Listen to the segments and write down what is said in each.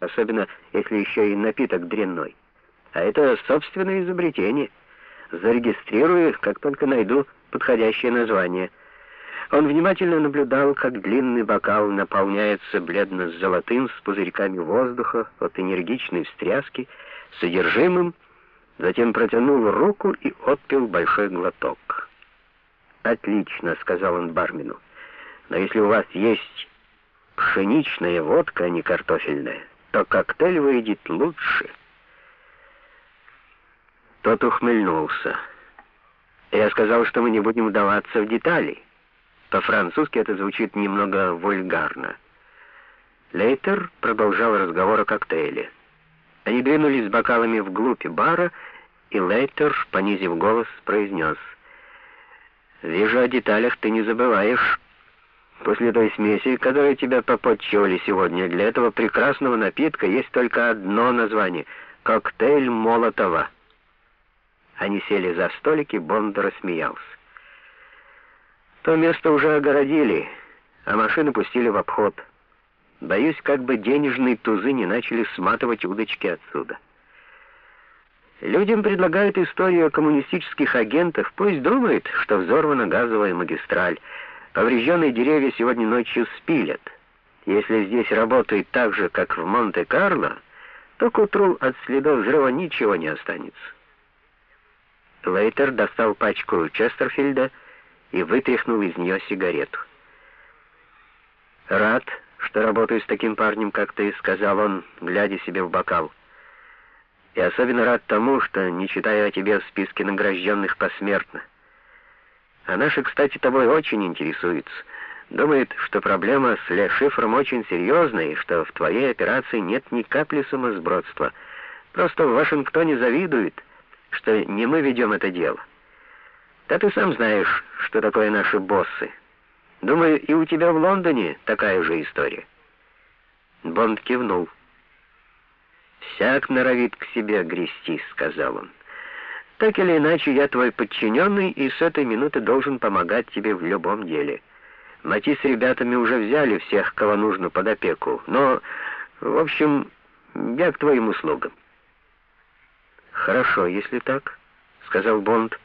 особенно если еще и напиток дрянной. А это собственное изобретение. Зарегистрирую, как только найду подходящее название. Он внимательно наблюдал, как длинный бокал наполняется бледно-золотым с пузырьками воздуха от энергичной встряски, содержимым, затем протянул руку и отпил большой глоток. «Отлично», — сказал он бармену. «Но если у вас есть пшеничная водка, а не картофельная, то коктейль выйдет лучше». Тот ухмыльнулся. Я сказал, что мы не будем вдаваться в детали. По-французски это звучит немного вульгарно. Лейтер продолжал разговор о коктейле. Они двинулись с бокалами вглубь бара, и Лейтер, понизив голос, произнес — Вижу, о деталях ты не забываешь. После той смеси, которой тебя попотчевали сегодня, для этого прекрасного напитка есть только одно название — коктейль Молотова. Они сели за столик, и Бонд рассмеялся. То место уже огородили, а машины пустили в обход. Боюсь, как бы денежные тузы не начали сматывать удочки отсюда. Людям предлагают историю о коммунистических агентах, пусть думают, что взорвана газовая магистраль. Поврежденные деревья сегодня ночью спилят. Если здесь работают так же, как в Монте-Карло, то к утру от следов взрыва ничего не останется. Лейтер достал пачку Честерфилда и вытряхнул из нее сигарету. «Рад, что работаю с таким парнем, как ты», — сказал он, глядя себе в бокал. И особенно рад тому, что не читаю о тебе в списке награжденных посмертно. А наши, кстати, тобой очень интересуются. Думает, что проблема с Ле-Шифром очень серьезная, и что в твоей операции нет ни капли сумасбродства. Просто в Вашингтоне завидуют, что не мы ведем это дело. Да ты сам знаешь, что такое наши боссы. Думаю, и у тебя в Лондоне такая же история». Бонд кивнул. «Всяк норовит к себе грести», — сказал он. «Так или иначе, я твой подчиненный, и с этой минуты должен помогать тебе в любом деле. Мати с ребятами уже взяли всех, кого нужно под опеку, но, в общем, я к твоим услугам». «Хорошо, если так», — сказал Бонд.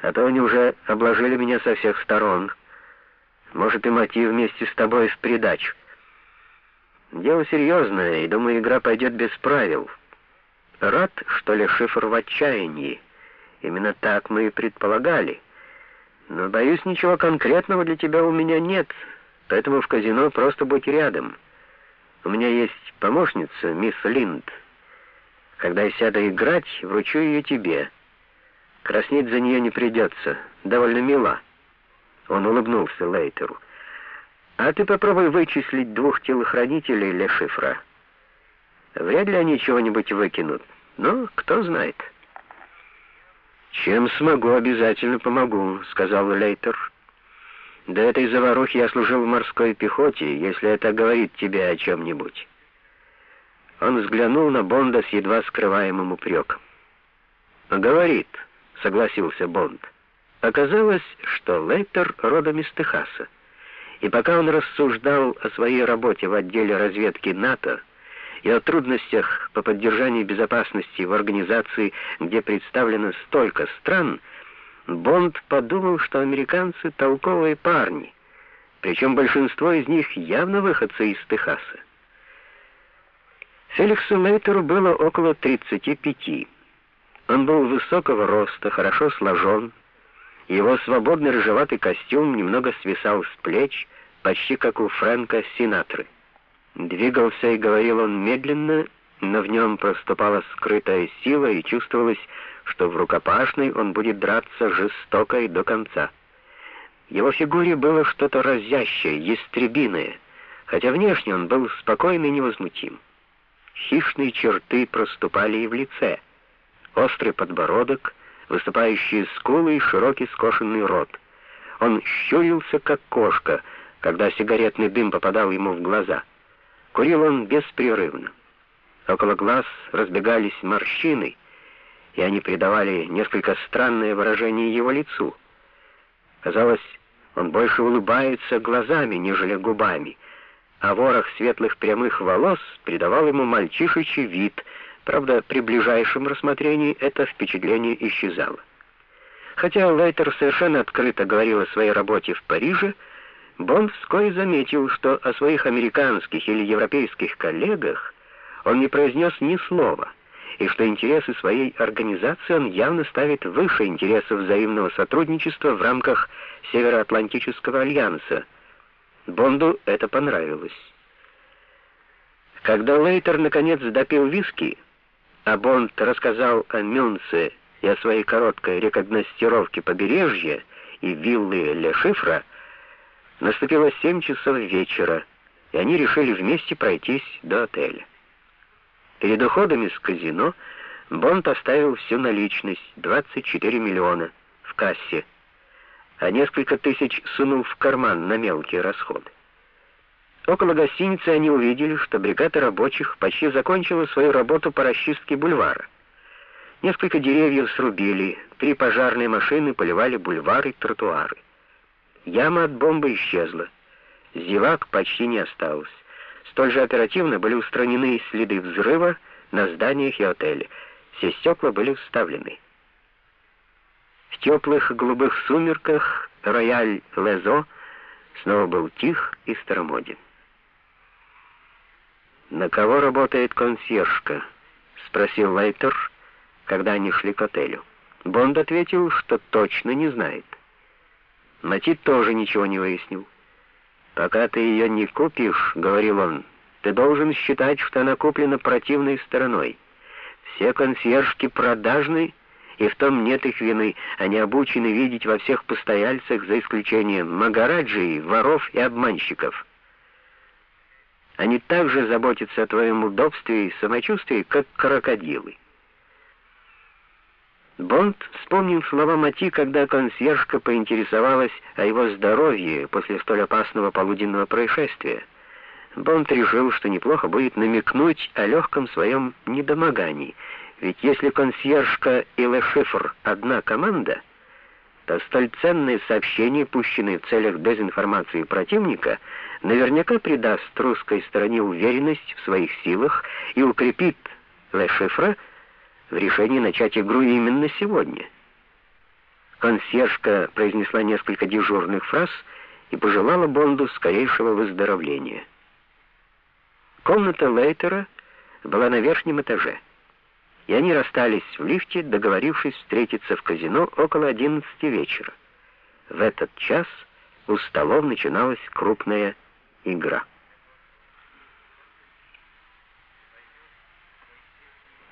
«А то они уже обложили меня со всех сторон. Может, и Мати вместе с тобой в придачу». Дело серьезное, и, думаю, игра пойдет без правил. Рад, что ли, шифр в отчаянии. Именно так мы и предполагали. Но, боюсь, ничего конкретного для тебя у меня нет, поэтому в казино просто будь рядом. У меня есть помощница, мисс Линд. Когда я сяду играть, вручу ее тебе. Краснеть за нее не придется, довольно мила. Он улыбнулся Лейтеру. А ты попробуй вычислить двух телохранителей для шифра. Вряд ли они чего-нибудь выкинут, но кто знает. «Чем смогу, обязательно помогу», — сказал Лейтер. «До этой заварухи я служил в морской пехоте, если это говорит тебе о чем-нибудь». Он взглянул на Бонда с едва скрываемым упреком. «Говорит», — согласился Бонд. Оказалось, что Лейтер родом из Техаса. И пока он рассуждал о своей работе в отделе разведки НАТО и о трудностях по поддержанию безопасности в организации, где представлено столько стран, Бонд подумал, что американцы толковые парни, причем большинство из них явно выходцы из Техаса. Феликсу Лейтеру было около 35. Он был высокого роста, хорошо сложен, его свободный рыжеватый костюм немного свисал с плеч, почти как у Фрэнка Синатры. Двигался и говорил он медленно, но в нем проступала скрытая сила, и чувствовалось, что в рукопашной он будет драться жестоко и до конца. В его фигуре было что-то разящее, ястребиное, хотя внешне он был спокойный и невозмутим. Хищные черты проступали и в лице. Острый подбородок — выступающие скулы и широкий скошенный рот. Он щурился, как кошка, когда сигаретный дым попадал ему в глаза. Курил он беспрерывно. Около глаз разбегались морщины, и они придавали несколько странное выражение его лицу. Казалось, он больше улыбается глазами, нежели губами. а ворох светлых прямых волос придавал ему мальчишечий вид, правда, при ближайшем рассмотрении это впечатление исчезало. Хотя Лейтер совершенно открыто говорил о своей работе в Париже, Бонд вскоре заметил, что о своих американских или европейских коллегах он не произнес ни слова, и что интересы своей организации он явно ставит выше интересов взаимного сотрудничества в рамках Североатлантического альянса. Бонду это понравилось. Когда Лейтер наконец допил виски, а Бонд рассказал о Мюнце и о своей короткой рекогностировке побережья и виллы Ле Шифра, наступило семь часов вечера, и они решили вместе пройтись до отеля. Перед уходом из казино Бонд оставил всю наличность, 24 миллиона, в кассе, а несколько тысяч сунул в карман на мелкие расходы. Около гостиницы они увидели, что бригада рабочих почти закончила свою работу по расчистке бульвара. Несколько деревьев срубили, три пожарные машины поливали бульвары и тротуары. Яма от бомбы исчезла. Зевак почти не осталось. Столь же оперативно были устранены следы взрыва на зданиях и отеле. Все стекла были вставлены. В теплых голубых сумерках рояль Лезо снова был тих и старомоден. «На кого работает консьержка?» — спросил Лейтер, когда они шли к отелю. Бонд ответил, что точно не знает. Матит тоже ничего не выяснил. «Пока ты ее не купишь, — говорил он, — ты должен считать, что она куплена противной стороной. Все консьержки продажны, и в том нет их вины. Они обучены видеть во всех постояльцах, за исключением магараджей, воров и обманщиков. Они также заботятся о твоем удобстве и самочувствии, как крокодилы. Бонд вспомнил слова Мати, когда консьержка поинтересовалась о его здоровье после столь опасного полуденного происшествия. Бонд решил, что неплохо будет намекнуть о легком своем недомогании, ведь если консьержка и Лешифр одна команда, то столь ценное сообщение, пущенное в целях дезинформации противника, наверняка придаст русской стороне уверенность в своих силах и укрепит Лешифра в решении начать игру именно сегодня. Консьержка произнесла несколько дежурных фраз и пожелала Бонду скорейшего выздоровления. Комната Лейтера была на верхнем этаже, и они расстались в лифте, договорившись встретиться в казино около 11 вечера. В этот час у столов начиналась крупная игра.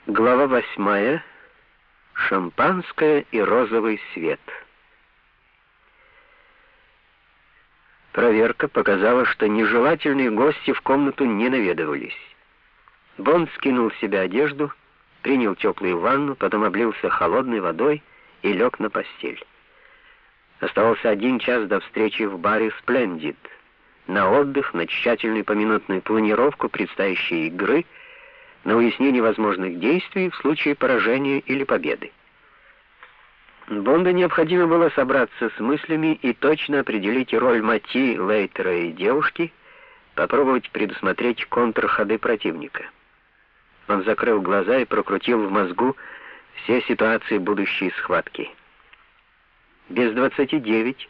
Глава восьмая. Шампанское и розовый свет. Проверка показала, что нежелательные гости в комнату не наведывались. Бонд скинул с себя одежду, принял теплую ванну, потом облился холодной водой и лег на постель. Оставался один час до встречи в баре «Сплендид», на отдых, на тщательную поминутную планировку предстоящей игры — на уяснение возможных действий в случае поражения или победы. Бонду необходимо было собраться с мыслями и точно определить роль Мати, Лейтера и девушки, попробовать предусмотреть контрходы противника. Он закрыл глаза и прокрутил в мозгу все ситуации будущей схватки. Без 29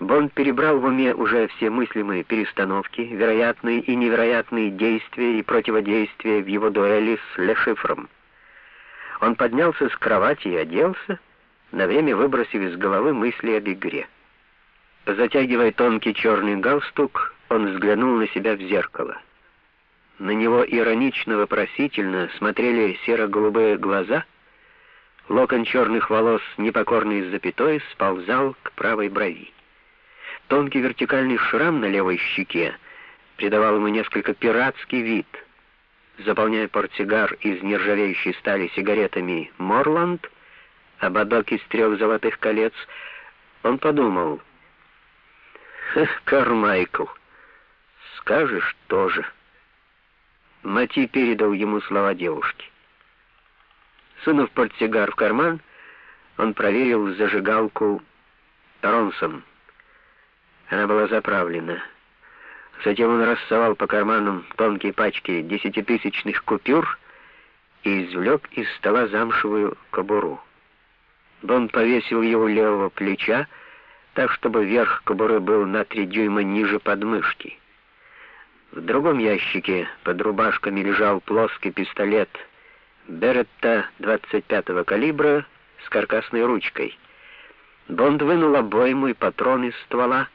Бонд перебрал в уме уже все мыслимые перестановки, вероятные и невероятные действия и противодействия в его дуэли с Лешифром. Он поднялся с кровати и оделся, на время выбросив из головы мысли об игре. Затягивая тонкий черный галстук, он взглянул на себя в зеркало. На него иронично-вопросительно смотрели серо-голубые глаза, локон черных волос, непокорный запятой, сползал к правой брови. Тонкий вертикальный шрам на левой щеке придавал ему несколько пиратский вид. Заполняя портсигар из нержавеющей стали сигаретами «Морланд», ободок из трех золотых колец, он подумал, «Кармайкл, скажешь тоже». Мати передал ему слова девушки. Сунув портсигар в карман, он проверил зажигалку Ронсон. Она была заправлена. Затем он рассовал по карманам тонкие пачки десятитысячных купюр и извлек из стола замшевую кобуру. Бонд повесил его левого плеча, так, чтобы верх кобуры был на три дюйма ниже подмышки. В другом ящике под рубашками лежал плоский пистолет Беретта 25-го калибра с каркасной ручкой. Бонд вынул обойму и патрон из ствола,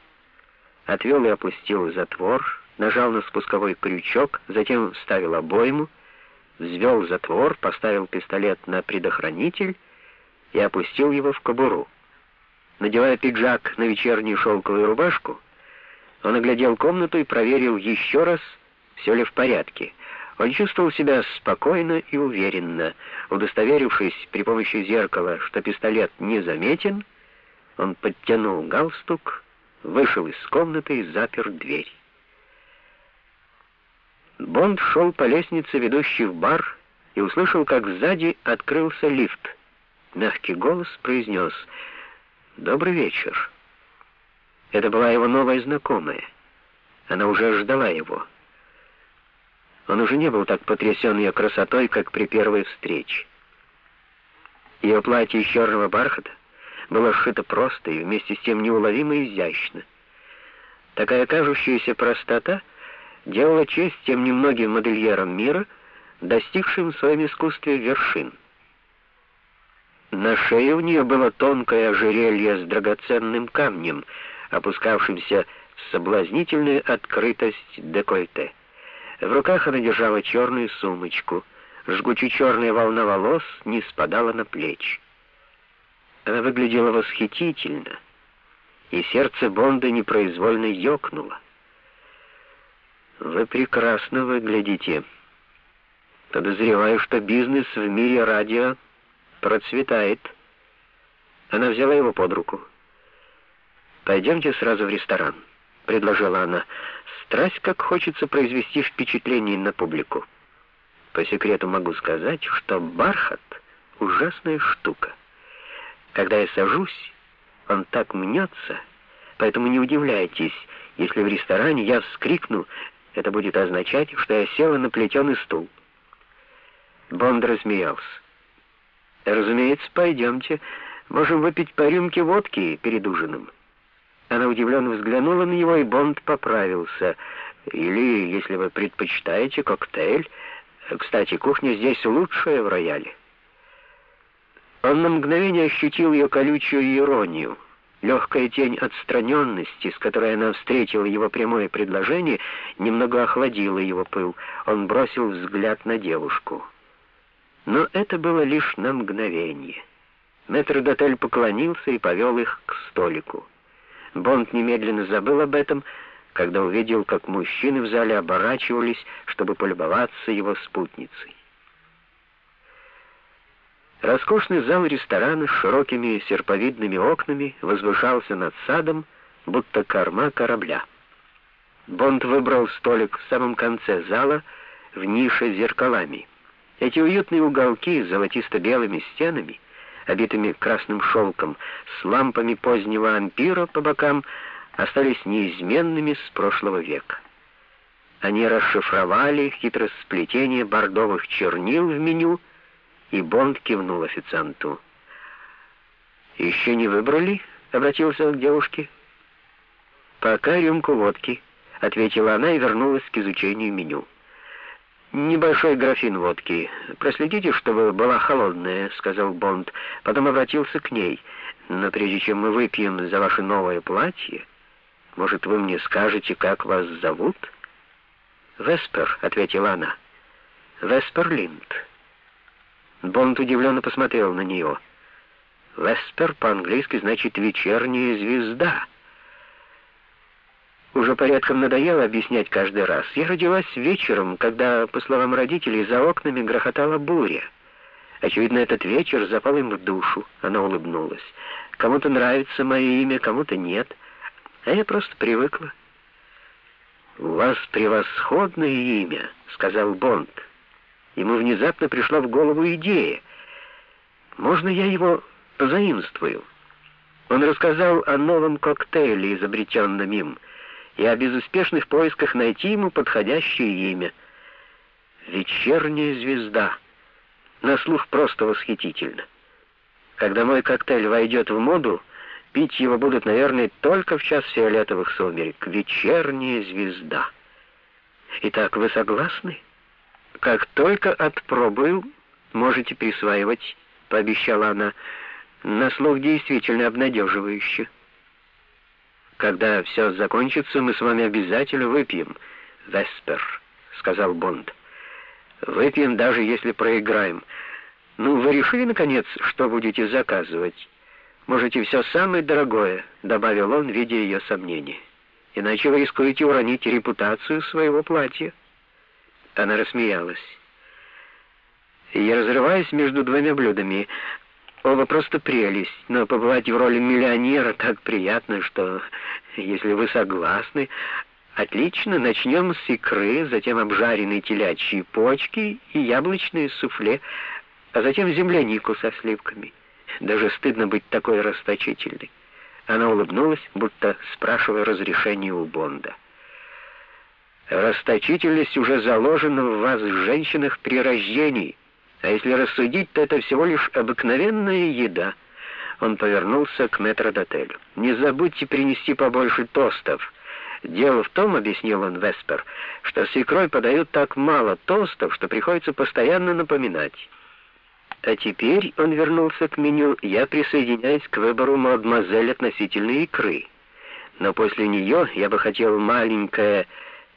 отвел и опустил затвор, нажал на спусковой крючок, затем вставил обойму, взвел затвор, поставил пистолет на предохранитель и опустил его в кобуру. Надевая пиджак на вечернюю шелковую рубашку, он оглядел комнату и проверил еще раз, все ли в порядке. Он чувствовал себя спокойно и уверенно. Удостоверившись при помощи зеркала, что пистолет не заметен, он подтянул галстук, вышел из комнаты и запер дверь. Бонд шел по лестнице, ведущей в бар, и услышал, как сзади открылся лифт. Мягкий голос произнес «Добрый вечер». Это была его новая знакомая. Она уже ждала его. Он уже не был так потрясен ее красотой, как при первой встрече. Ее платье из черного бархата было сшито просто и вместе с тем неуловимо изящно. Такая кажущаяся простота делала честь тем немногим модельерам мира, достигшим в своем искусстве вершин. На шее у нее было тонкое ожерелье с драгоценным камнем, опускавшимся в соблазнительную открытость декольте. В руках она держала черную сумочку. Жгуче черная волна волос не спадала на плечи. Она выглядела восхитительно, и сердце Бонда непроизвольно ёкнуло. «Вы прекрасно выглядите. Подозреваю, что бизнес в мире радио процветает». Она взяла его под руку. «Пойдемте сразу в ресторан», — предложила она. «Страсть, как хочется произвести впечатление на публику. По секрету могу сказать, что бархат — ужасная штука. Когда я сажусь, он так мнется, поэтому не удивляйтесь, если в ресторане я вскрикну, это будет означать, что я села на плетеный стул». Бонд рассмеялся. «Разумеется, пойдемте. Можем выпить по рюмке водки перед ужином». Она удивленно взглянула на него, и Бонд поправился. «Или, если вы предпочитаете, коктейль. Кстати, кухня здесь лучшая в рояле». Он на мгновение ощутил ее колючую иронию. Легкая тень отстраненности, с которой она встретила его прямое предложение, немного охладила его пыл. Он бросил взгляд на девушку. Но это было лишь на мгновение. Метрдотель поклонился и повел их к столику. Бонд немедленно забыл об этом, когда увидел, как мужчины в зале оборачивались, чтобы полюбоваться его спутницей. Роскошный зал ресторана с широкими серповидными окнами возвышался над садом, будто корма корабля. Бонд выбрал столик в самом конце зала, в нише с зеркалами. Эти уютные уголки с золотисто-белыми стенами — обитыми красным шелком, с лампами позднего ампира по бокам, остались неизменными с прошлого века. Они расшифровали хитросплетение бордовых чернил в меню, и Бонд кивнул официанту. «Еще не выбрали?» — обратился он к девушке. «Пока рюмку водки», — ответила она и вернулась к изучению меню. «Небольшой графин водки. Проследите, чтобы была холодная», — сказал Бонд. Потом обратился к ней. «Но прежде чем мы выпьем за ваше новое платье, может, вы мне скажете, как вас зовут?» «Веспер», — ответила она. «Веспер Линд». Бонд удивленно посмотрел на нее. «Веспер по-английски значит «вечерняя звезда». Уже порядком надоело объяснять каждый раз. Я родилась вечером, когда, по словам родителей, за окнами грохотала буря. Очевидно, этот вечер запал им в душу. Она улыбнулась. Кому-то нравится мое имя, кому-то нет. А я просто привыкла. «У вас превосходное имя», — сказал Бонд. Ему внезапно пришла в голову идея. «Можно я его позаимствую?» Он рассказал о новом коктейле, изобретенном им — и о безуспешных поисках найти ему подходящее имя. «Вечерняя звезда». На слух просто восхитительно. Когда мой коктейль войдет в моду, пить его будут, наверное, только в час фиолетовых сумерек. «Вечерняя звезда». Итак, вы согласны? Как только отпробую, можете присваивать, пообещала она. На слух действительно обнадеживающе. Когда все закончится, мы с вами обязательно выпьем, Веспер, сказал Бонд. Выпьем, даже если проиграем. Ну, вы решили, наконец, что будете заказывать? Можете все самое дорогое, добавил он, видя ее сомнения иначе вы рискуете уронить репутацию своего платья». Она рассмеялась. Я разрываюсь между двумя блюдами. Оба просто прелесть, но побывать в роли миллионера так приятно, что, если вы согласны, отлично, начнем с икры, затем обжаренные телячьи почки и яблочное суфле, а затем землянику со сливками. Даже стыдно быть такой расточительной. Она улыбнулась, будто спрашивая разрешения у Бонда. «Расточительность уже заложена в вас, женщинах, при рождении, а если рассудить, то это всего лишь обыкновенная еда». Он повернулся к метродотелю. «Не забудьте принести побольше тостов». «Дело в том, — объяснил он Веспер, — что с икрой подают так мало тостов, что приходится постоянно напоминать». А теперь он вернулся к меню. Я присоединяюсь к выбору мадемуазель относительно икры. Но после нее я бы хотел маленькое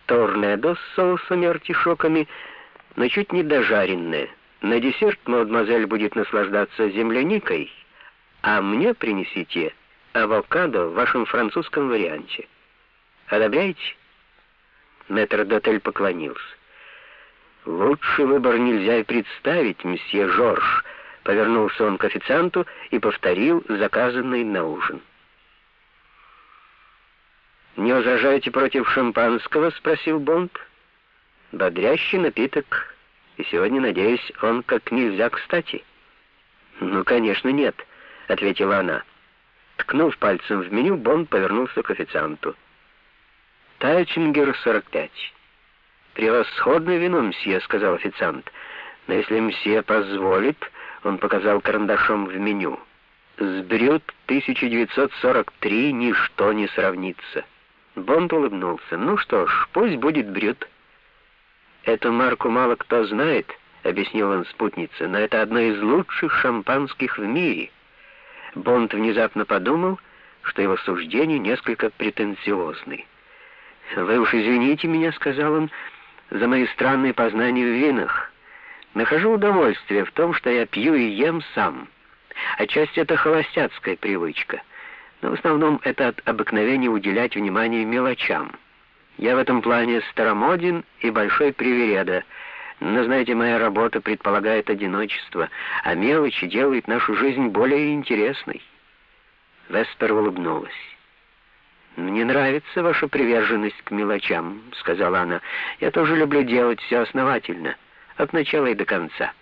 торнедо с соусами артишоками, но чуть не дожаренное. На десерт мадемуазель будет наслаждаться земляникой, а мне принесите авокадо в вашем французском варианте. Одобряете? Мэтр Дотель поклонился. «Лучший выбор нельзя и представить, месье Жорж», — повернулся он к официанту и повторил заказанный на ужин. «Не возражаете против шампанского?» — спросил Бонд. «Бодрящий напиток, и сегодня, надеюсь, он как нельзя кстати». «Ну, конечно, нет», — ответила она. Ткнув пальцем в меню, Бонд повернулся к официанту. «Тайчингер, 45». «Превосходное вино, мсье», — сказал официант. «Но если мсье позволит...» — он показал карандашом в меню. «С Брют 1943 ничто не сравнится». Бонд улыбнулся. «Ну что ж, пусть будет Брют». «Эту марку мало кто знает», — объяснил он спутнице, «но это одно из лучших шампанских в мире». Бонд внезапно подумал, что его суждение несколько претенциозны. «Вы уж извините меня», — сказал он, — за мои странные познания в винах. Нахожу удовольствие в том, что я пью и ем сам. Отчасти это холостяцкая привычка, но в основном это от обыкновения уделять внимание мелочам. Я в этом плане старомоден и большой привереда, но, знаете, моя работа предполагает одиночество, а мелочи делают нашу жизнь более интересной. Веспер улыбнулась. «Мне нравится ваша приверженность к мелочам», — сказала она. «Я тоже люблю делать все основательно, от начала и до конца.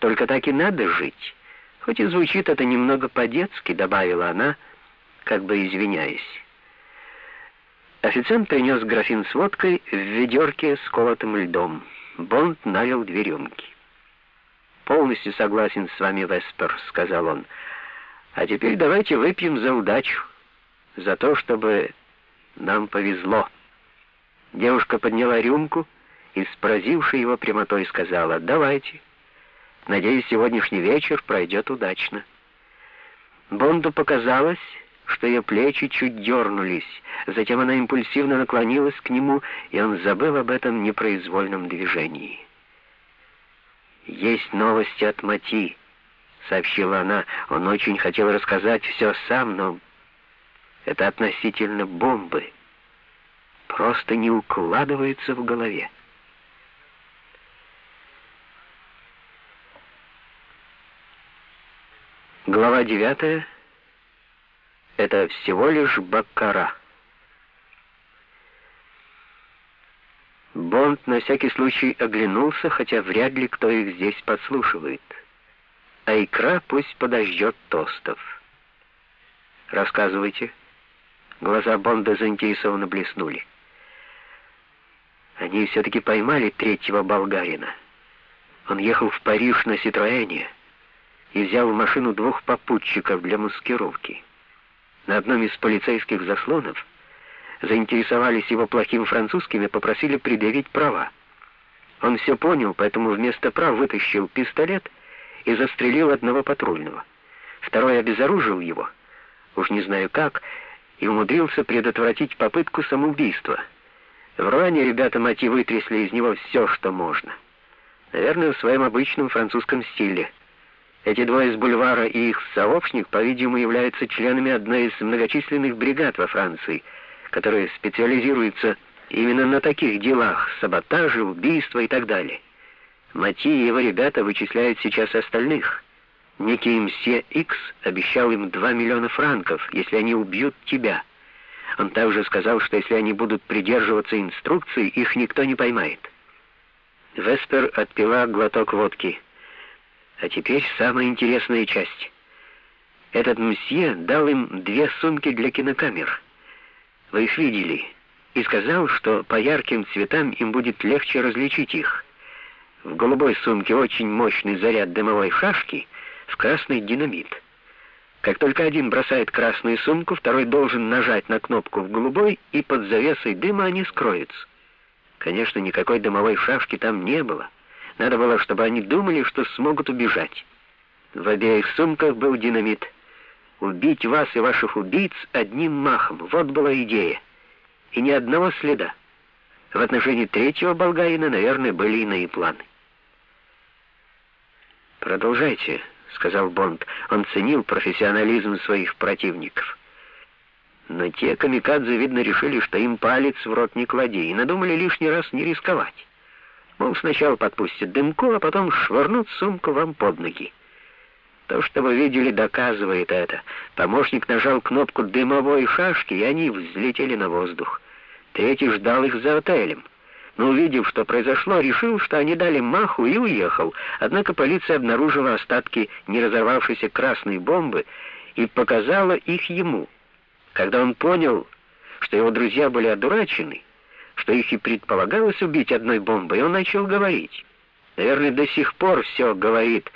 Только так и надо жить. Хоть и звучит это немного по-детски», — добавила она, как бы извиняясь. Официант принес графин с водкой в ведерке с колотым льдом. Бонд налил две рюмки. «Полностью согласен с вами, Веспер», — сказал он. «А теперь давайте выпьем за удачу, за то, чтобы нам повезло». Девушка подняла рюмку и, с поразившей его прямотой, сказала, «Давайте. Надеюсь, сегодняшний вечер пройдет удачно». Бонду показалось, что ее плечи чуть дернулись. Затем она импульсивно наклонилась к нему, и он забыл об этом непроизвольном движении. «Есть новости от Мати», — сообщила она. Он очень хотел рассказать все сам, но это относительно бомбы. Просто не укладывается в голове. Глава девятая. Это всего лишь Баккара. Бонд на всякий случай оглянулся, хотя вряд ли кто их здесь подслушивает. А икра пусть подождет тостов. «Рассказывайте». Глаза Бонда заинтересованно блеснули. Они все-таки поймали третьего болгарина. Он ехал в Париж на Ситроэне и взял в машину двух попутчиков для маскировки. На одном из полицейских заслонов заинтересовались его плохим французским и попросили предъявить права. Он все понял, поэтому вместо прав вытащил пистолет и застрелил одного патрульного. Второй обезоружил его, уж не знаю как, и умудрился предотвратить попытку самоубийства. В Руане ребята Мати вытрясли из него все, что можно. Наверное, в своем обычном французском стиле. Эти двое из бульвара и их сообщник, по-видимому, являются членами одной из многочисленных бригад во Франции, которые специализируются именно на таких делах, саботаже, убийства и так далее. Мати и его ребята вычисляют сейчас остальных. Некий мсье Икс обещал им 2 миллиона франков, если они убьют тебя. Он также сказал, что если они будут придерживаться инструкций, их никто не поймает. Веспер отпила глоток водки. А теперь самая интересная часть. Этот мсье дал им две сумки для кинокамер. Вы их видели? И сказал, что по ярким цветам им будет легче различить их. В голубой сумке очень мощный заряд дымовой шашки, в красный динамит. Как только один бросает красную сумку, второй должен нажать на кнопку в голубой, и под завесой дыма они скроются. Конечно, никакой дымовой шашки там не было. Надо было, чтобы они думали, что смогут убежать. В обеих сумках был динамит. Убить вас и ваших убийц одним махом. Вот была идея. И ни одного следа. В отношении третьего болгарина, наверное, были иные планы. «Продолжайте», — сказал Бонд. Он ценил профессионализм своих противников. Но те камикадзе, видно, решили, что им палец в рот не клади, и надумали лишний раз не рисковать. Мол, сначала подпустят дымку, а потом швырнут сумку вам под ноги. То, что вы видели, доказывает это. Помощник нажал кнопку дымовой шашки, и они взлетели на воздух. Третий ждал их за отелем. Но увидев, что произошло, решил, что они дали маху и уехал. Однако полиция обнаружила остатки не разорвавшейся красной бомбы и показала их ему. Когда он понял, что его друзья были одурачены, что их и предполагалось убить одной бомбой, он начал говорить. Наверное, до сих пор все говорит,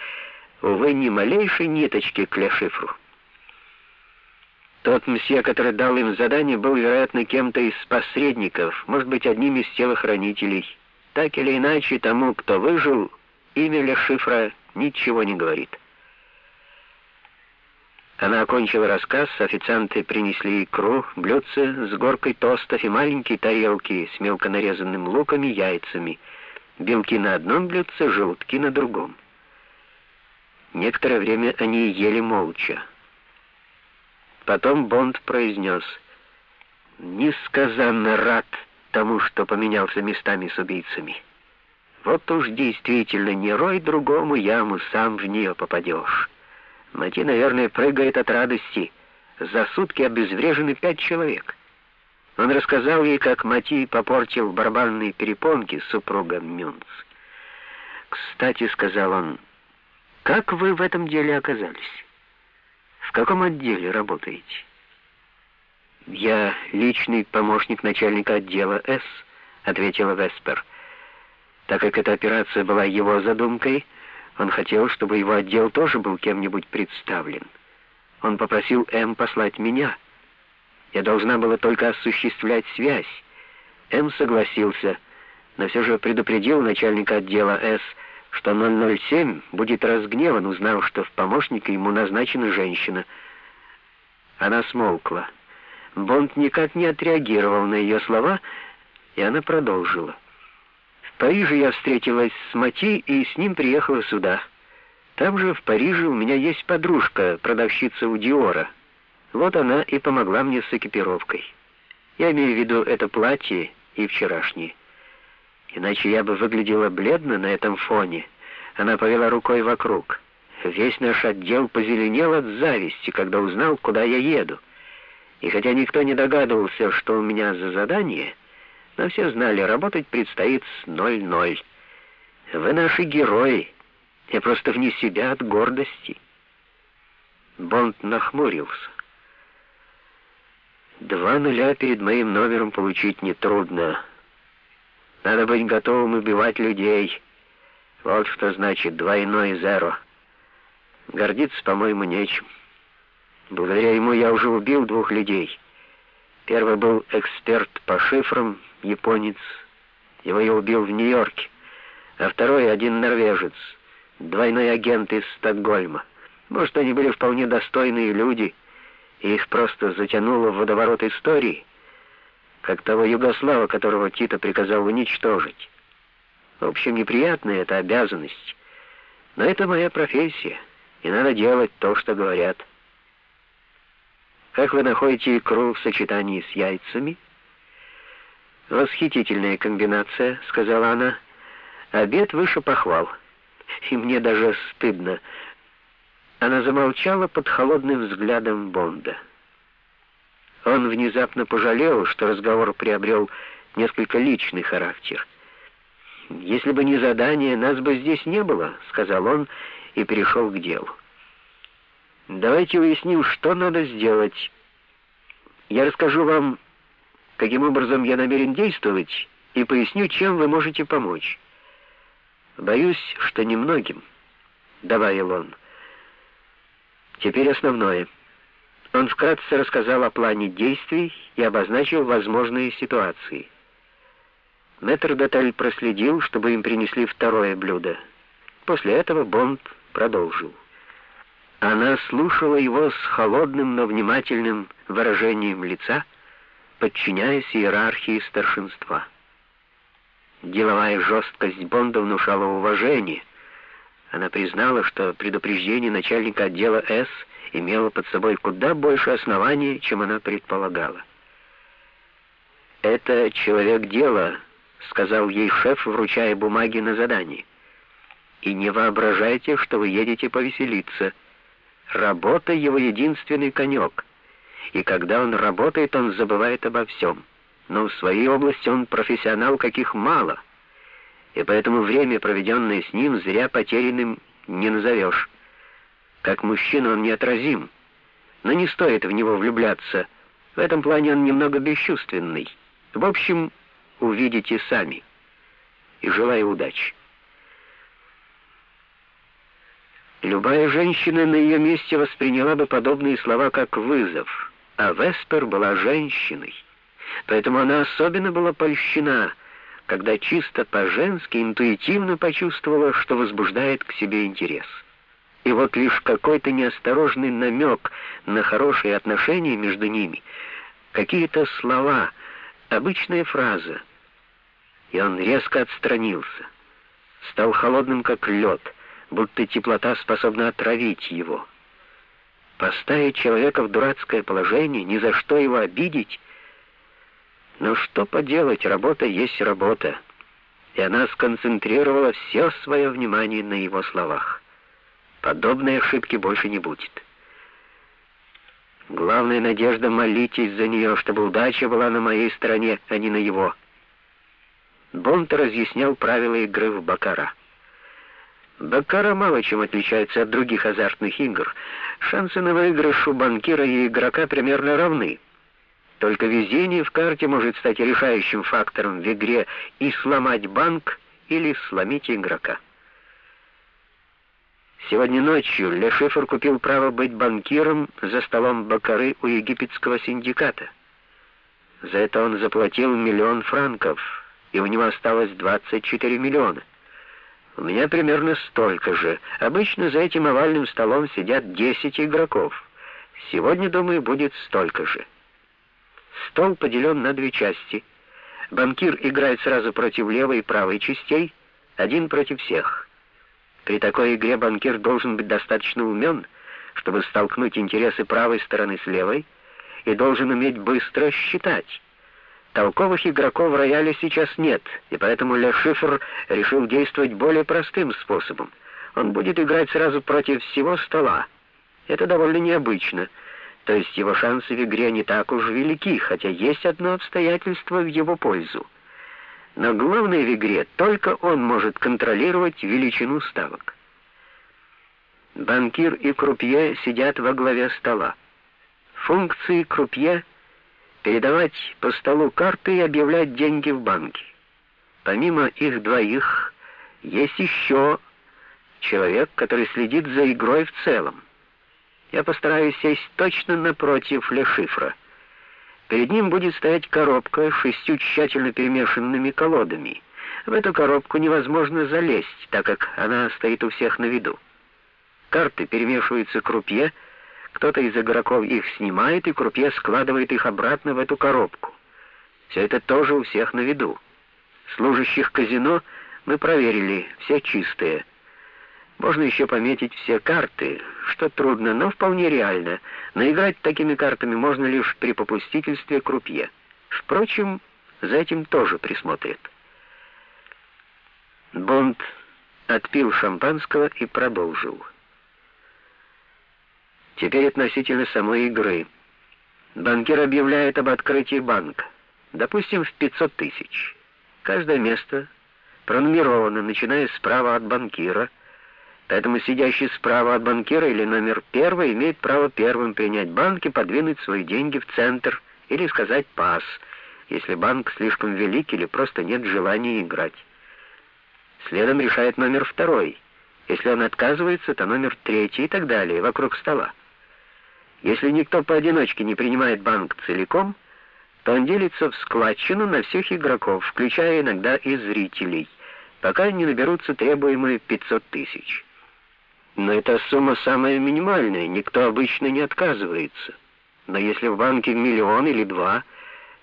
увы, ни малейшей ниточки к Лешифру. Тот мсье, который дал им задание, был, вероятно, кем-то из посредников, может быть, одним из телохранителей. Так или иначе, тому, кто выжил, имя Лешифра ничего не говорит. Она окончила рассказ, официанты принесли икру, блюдце с горкой тостов и маленькие тарелки с мелко нарезанным луком и яйцами, белки на одном блюдце, желтки на другом. Некоторое время они ели молча. Потом Бонд произнес, «Несказанно рад тому, что поменялся местами с убийцами. Вот уж действительно не рой другому яму, сам в нее попадешь». Мати, наверное, прыгает от радости. За сутки обезврежены пять человек. Он рассказал ей, как Мати попортил барабанные перепонки супруга Мюнц. «Кстати», — сказал он, — «как вы в этом деле оказались? В каком отделе работаете?» «Я личный помощник начальника отдела С», — ответила Веспер. Так как эта операция была его задумкой, он хотел, чтобы его отдел тоже был кем-нибудь представлен. Он попросил М послать меня. Я должна была только осуществлять связь. М согласился, но все же предупредил начальника отдела С, что 007 будет разгневан, узнав, что в помощника ему назначена женщина. Она смолкла. Бонд никак не отреагировал на ее слова, и она продолжила. В Париже я встретилась с Мати и с ним приехала сюда. Там же, в Париже, у меня есть подружка, продавщица у Диора. Вот она и помогла мне с экипировкой. Я имею в виду это платье и вчерашнее. Иначе я бы выглядела бледно на этом фоне. Она повела рукой вокруг. Весь наш отдел позеленел от зависти, когда узнал, куда я еду. И хотя никто не догадывался, что у меня за задание... Но все знали, работать предстоит с 0-0. Вы наши герои. Я просто вне себя от гордости. Бонд нахмурился. Два нуля перед моим номером получить нетрудно. Надо быть готовым убивать людей. Вот что значит двойной зеро. Гордиться, по-моему, нечем. Благодаря ему я уже убил двух людей. Первый был эксперт по шифрам, японец. Его я убил в Нью-Йорке. А второй — один норвежец, двойной агент из Стокгольма. Может, они были вполне достойные люди, и их просто затянуло в водоворот истории, как того Югослава, которого Тита приказал уничтожить. В общем, неприятная эта обязанность. Но это моя профессия, и надо делать то, что говорят. Как вы находите икру в сочетании с яйцами? Восхитительная комбинация, сказала она. Обед выше похвал. И мне даже стыдно. Она замолчала под холодным взглядом Бонда. Он внезапно пожалел, что разговор приобрел несколько личный характер. «Если бы не задание, нас бы здесь не было», — сказал он и перешел к делу. «Давайте уясним, что надо сделать. Я расскажу вам, каким образом я намерен действовать, и поясню, чем вы можете помочь. Боюсь, что немногим», — добавил он. «Теперь основное». Он вкратце рассказал о плане действий и обозначил возможные ситуации. Мэтр Дотель проследил, чтобы им принесли второе блюдо. После этого Бонд продолжил. Она слушала его с холодным, но внимательным выражением лица, подчиняясь иерархии старшинства. Деловая жесткость Бонда внушала уважение. Она признала, что предупреждение начальника отдела «С» имело под собой куда больше оснований, чем она предполагала. «Это человек дела», — сказал ей шеф, вручая бумаги на задание. «И не воображайте, что вы едете повеселиться. Работа — его единственный конек, и когда он работает, он забывает обо всем. Но в своей области он профессионал, каких мало, и поэтому время, проведенное с ним, зря потерянным не назовешь». Как мужчина он неотразим, но не стоит в него влюбляться. В этом плане он немного бесчувственный. В общем, увидите сами. И желаю удачи. Любая женщина на ее месте восприняла бы подобные слова как вызов, а Веспер была женщиной. Поэтому она особенно была польщена, когда чисто по-женски интуитивно почувствовала, что возбуждает к себе интерес. И вот лишь какой-то неосторожный намек на хорошие отношения между ними, какие-то слова, обычная фраза, и он резко отстранился, стал холодным, как лед, будто теплота способна отравить его. Поставить человека в дурацкое положение, ни за что его обидеть, но что поделать, работа есть работа, и она сконцентрировала все свое внимание на его словах. Подобной ошибки больше не будет. Главная надежда — молитесь за нее, чтобы удача была на моей стороне, а не на его. Бонд разъяснял правила игры в Бакара. Бакара мало чем отличается от других азартных игр. Шансы на выигрыш у банкира и игрока примерно равны. Только везение в карте может стать решающим фактором в игре и сломать банк или сломить игрока. Сегодня ночью Ле Шифр купил право быть банкиром за столом Бакары у египетского синдиката. За это он заплатил миллион франков, и у него осталось 24 миллиона. У меня примерно столько же. Обычно за этим овальным столом сидят 10 игроков. Сегодня, думаю, будет столько же. Стол поделен на две части. Банкир играет сразу против левой и правой частей, один против всех. При такой игре банкир должен быть достаточно умен, чтобы столкнуть интересы правой стороны с левой, и должен уметь быстро считать. Толковых игроков в рояле сейчас нет, и поэтому Ле Шифр решил действовать более простым способом. Он будет играть сразу против всего стола. Это довольно необычно, то есть его шансы в игре не так уж велики, хотя есть одно обстоятельство в его пользу. Но главное в игре только он может контролировать величину ставок. Банкир и крупье сидят во главе стола. Функции крупье — передавать по столу карты и объявлять деньги в банке. помимо их двоих, есть еще человек, который следит за игрой в целом. Я постараюсь сесть точно напротив Лешифра. Перед ним будет стоять коробка с шестью тщательно перемешанными колодами. В эту коробку невозможно залезть, так как она стоит у всех на виду. Карты перемешиваются крупье, кто-то из игроков их снимает, и крупье складывает их обратно в эту коробку. Все это тоже у всех на виду. Служащих казино мы проверили, все чистые. Можно еще пометить все карты, что трудно, но вполне реально. Наиграть такими картами можно лишь при попустительстве крупье. Впрочем, за этим тоже присмотрят. Бонд отпил шампанского и продолжил. Теперь относительно самой игры. Банкир объявляет об открытии банка. Допустим, в 500 тысяч. Каждое место пронумеровано, начиная справа от банкира, поэтому сидящий справа от банкира или номер первый имеет право первым принять банк и подвинуть свои деньги в центр или сказать «пас», если банк слишком велик или просто нет желания играть. Следом решает номер второй. Если он отказывается, то номер третий и так далее, вокруг стола. Если никто поодиночке не принимает банк целиком, то он делится в складчину на всех игроков, включая иногда и зрителей, пока не наберутся требуемые 500 тысяч. Но эта сумма самая минимальная, никто обычно не отказывается. Но если в банке миллион или два,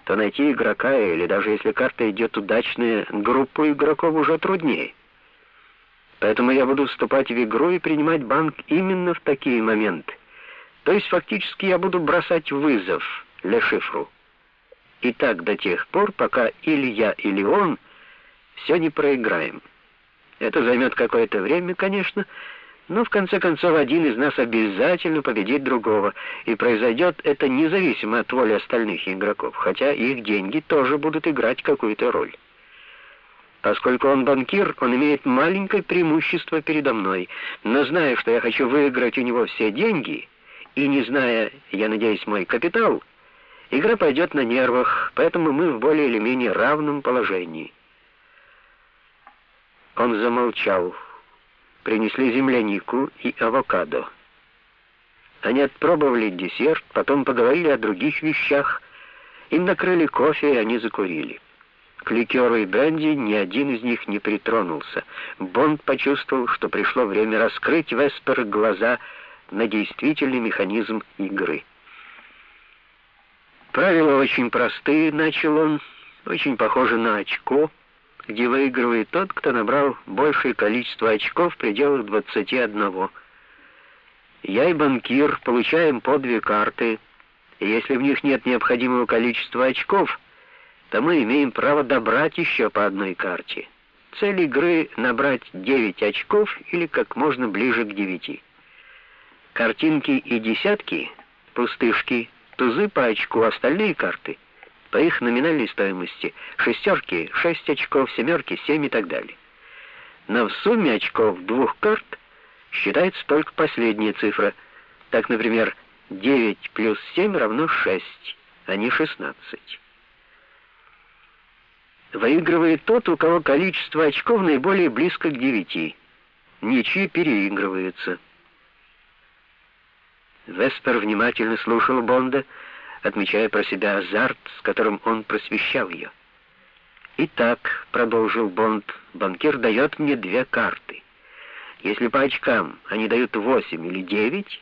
то найти игрока, или даже если карта идет удачная, группу игроков уже труднее. Поэтому я буду вступать в игру и принимать банк именно в такие моменты. То есть фактически я буду бросать вызов Лешифру. И так до тех пор, пока или я, или он все не проиграем. Это займет какое-то время, конечно, но в конце концов один из нас обязательно победит другого, и произойдет это независимо от воли остальных игроков, хотя их деньги тоже будут играть какую-то роль. Поскольку он банкир, он имеет маленькое преимущество передо мной, но зная, что я хочу выиграть у него все деньги, и не зная, я надеюсь, мой капитал, игра пойдет на нервах, поэтому мы в более или менее равном положении. Он замолчал. Принесли землянику и авокадо. Они отпробовали десерт, потом поговорили о других вещах. Им накрыли кофе, и они закурили. К ликеру и бренди ни один из них не притронулся. Бонд почувствовал, что пришло время раскрыть Веспер глаза на действительный механизм игры. Правила очень простые, начал он, очень похожи на очко, где выигрывает тот, кто набрал большее количество очков в пределах 21. Я и банкир получаем по две карты, и если в них нет необходимого количества очков, то мы имеем право добрать еще по одной карте. Цель игры — набрать 9 очков или как можно ближе к 9. Картинки и десятки, пустышки, тузы по очку, остальные карты по их номинальной стоимости. Шестерки — 6 очков, семерки — 7 и так далее. Но в сумме очков двух карт считается только последняя цифра. Так, например, 9 плюс 7 равно 6, а не 16. Выигрывает тот, у кого количество очков наиболее близко к 9. Ничьи переигрываются. Веспер внимательно слушал Бонда, отмечая про себя азарт, с которым он просвещал ее. «Итак», — продолжил Бонд, — «банкир дает мне две карты. Если по очкам они дают восемь или девять,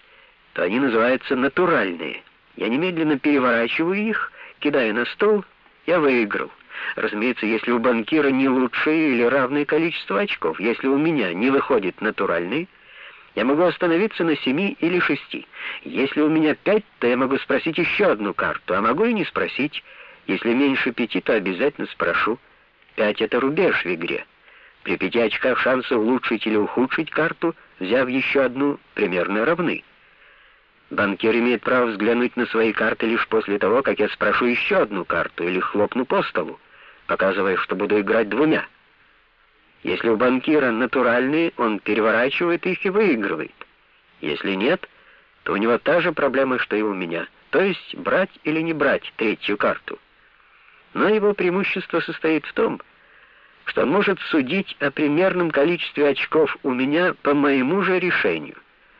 то они называются натуральные. Я немедленно переворачиваю их, кидаю на стол, я выиграл. Разумеется, если у банкира не лучшее или равное количество очков. Если у меня не выходит натуральный, я могу остановиться на семи или шести. Если у меня пять, то я могу спросить еще одну карту, а могу и не спросить. Если меньше пяти, то обязательно спрошу. Пять — это рубеж в игре. При пяти очках шансы улучшить или ухудшить карту, взяв еще одну, примерно равны. Банкир имеет право взглянуть на свои карты лишь после того, как я спрошу еще одну карту или хлопну по столу, показывая, что буду играть двумя. Если у банкира натуральные, он переворачивает их и выигрывает. Если нет, то у него та же проблема, что и у меня, то есть брать или не брать третью карту. Но его преимущество состоит в том, что он может судить о примерном количестве очков у меня по моему же решению,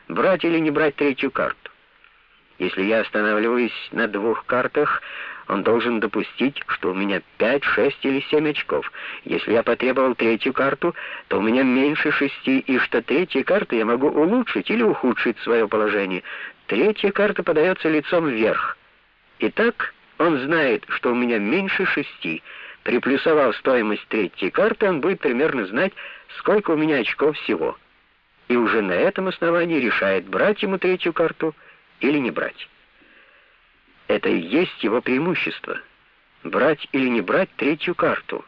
брать или не брать третью карту. Если я останавливаюсь на двух картах, он должен допустить, что у меня 5, 6 или 7 очков. Если я потребовал третью карту, то у меня меньше шести, и что третья карта я могу улучшить или ухудшить свое положение. Третья карта подается лицом вверх. Итак, он знает, что у меня меньше шести. Приплюсовав стоимость третьей карты, он будет примерно знать, сколько у меня очков всего. И уже на этом основании решает, брать ему третью карту или не брать. Это и есть его преимущество. Брать или не брать третью карту.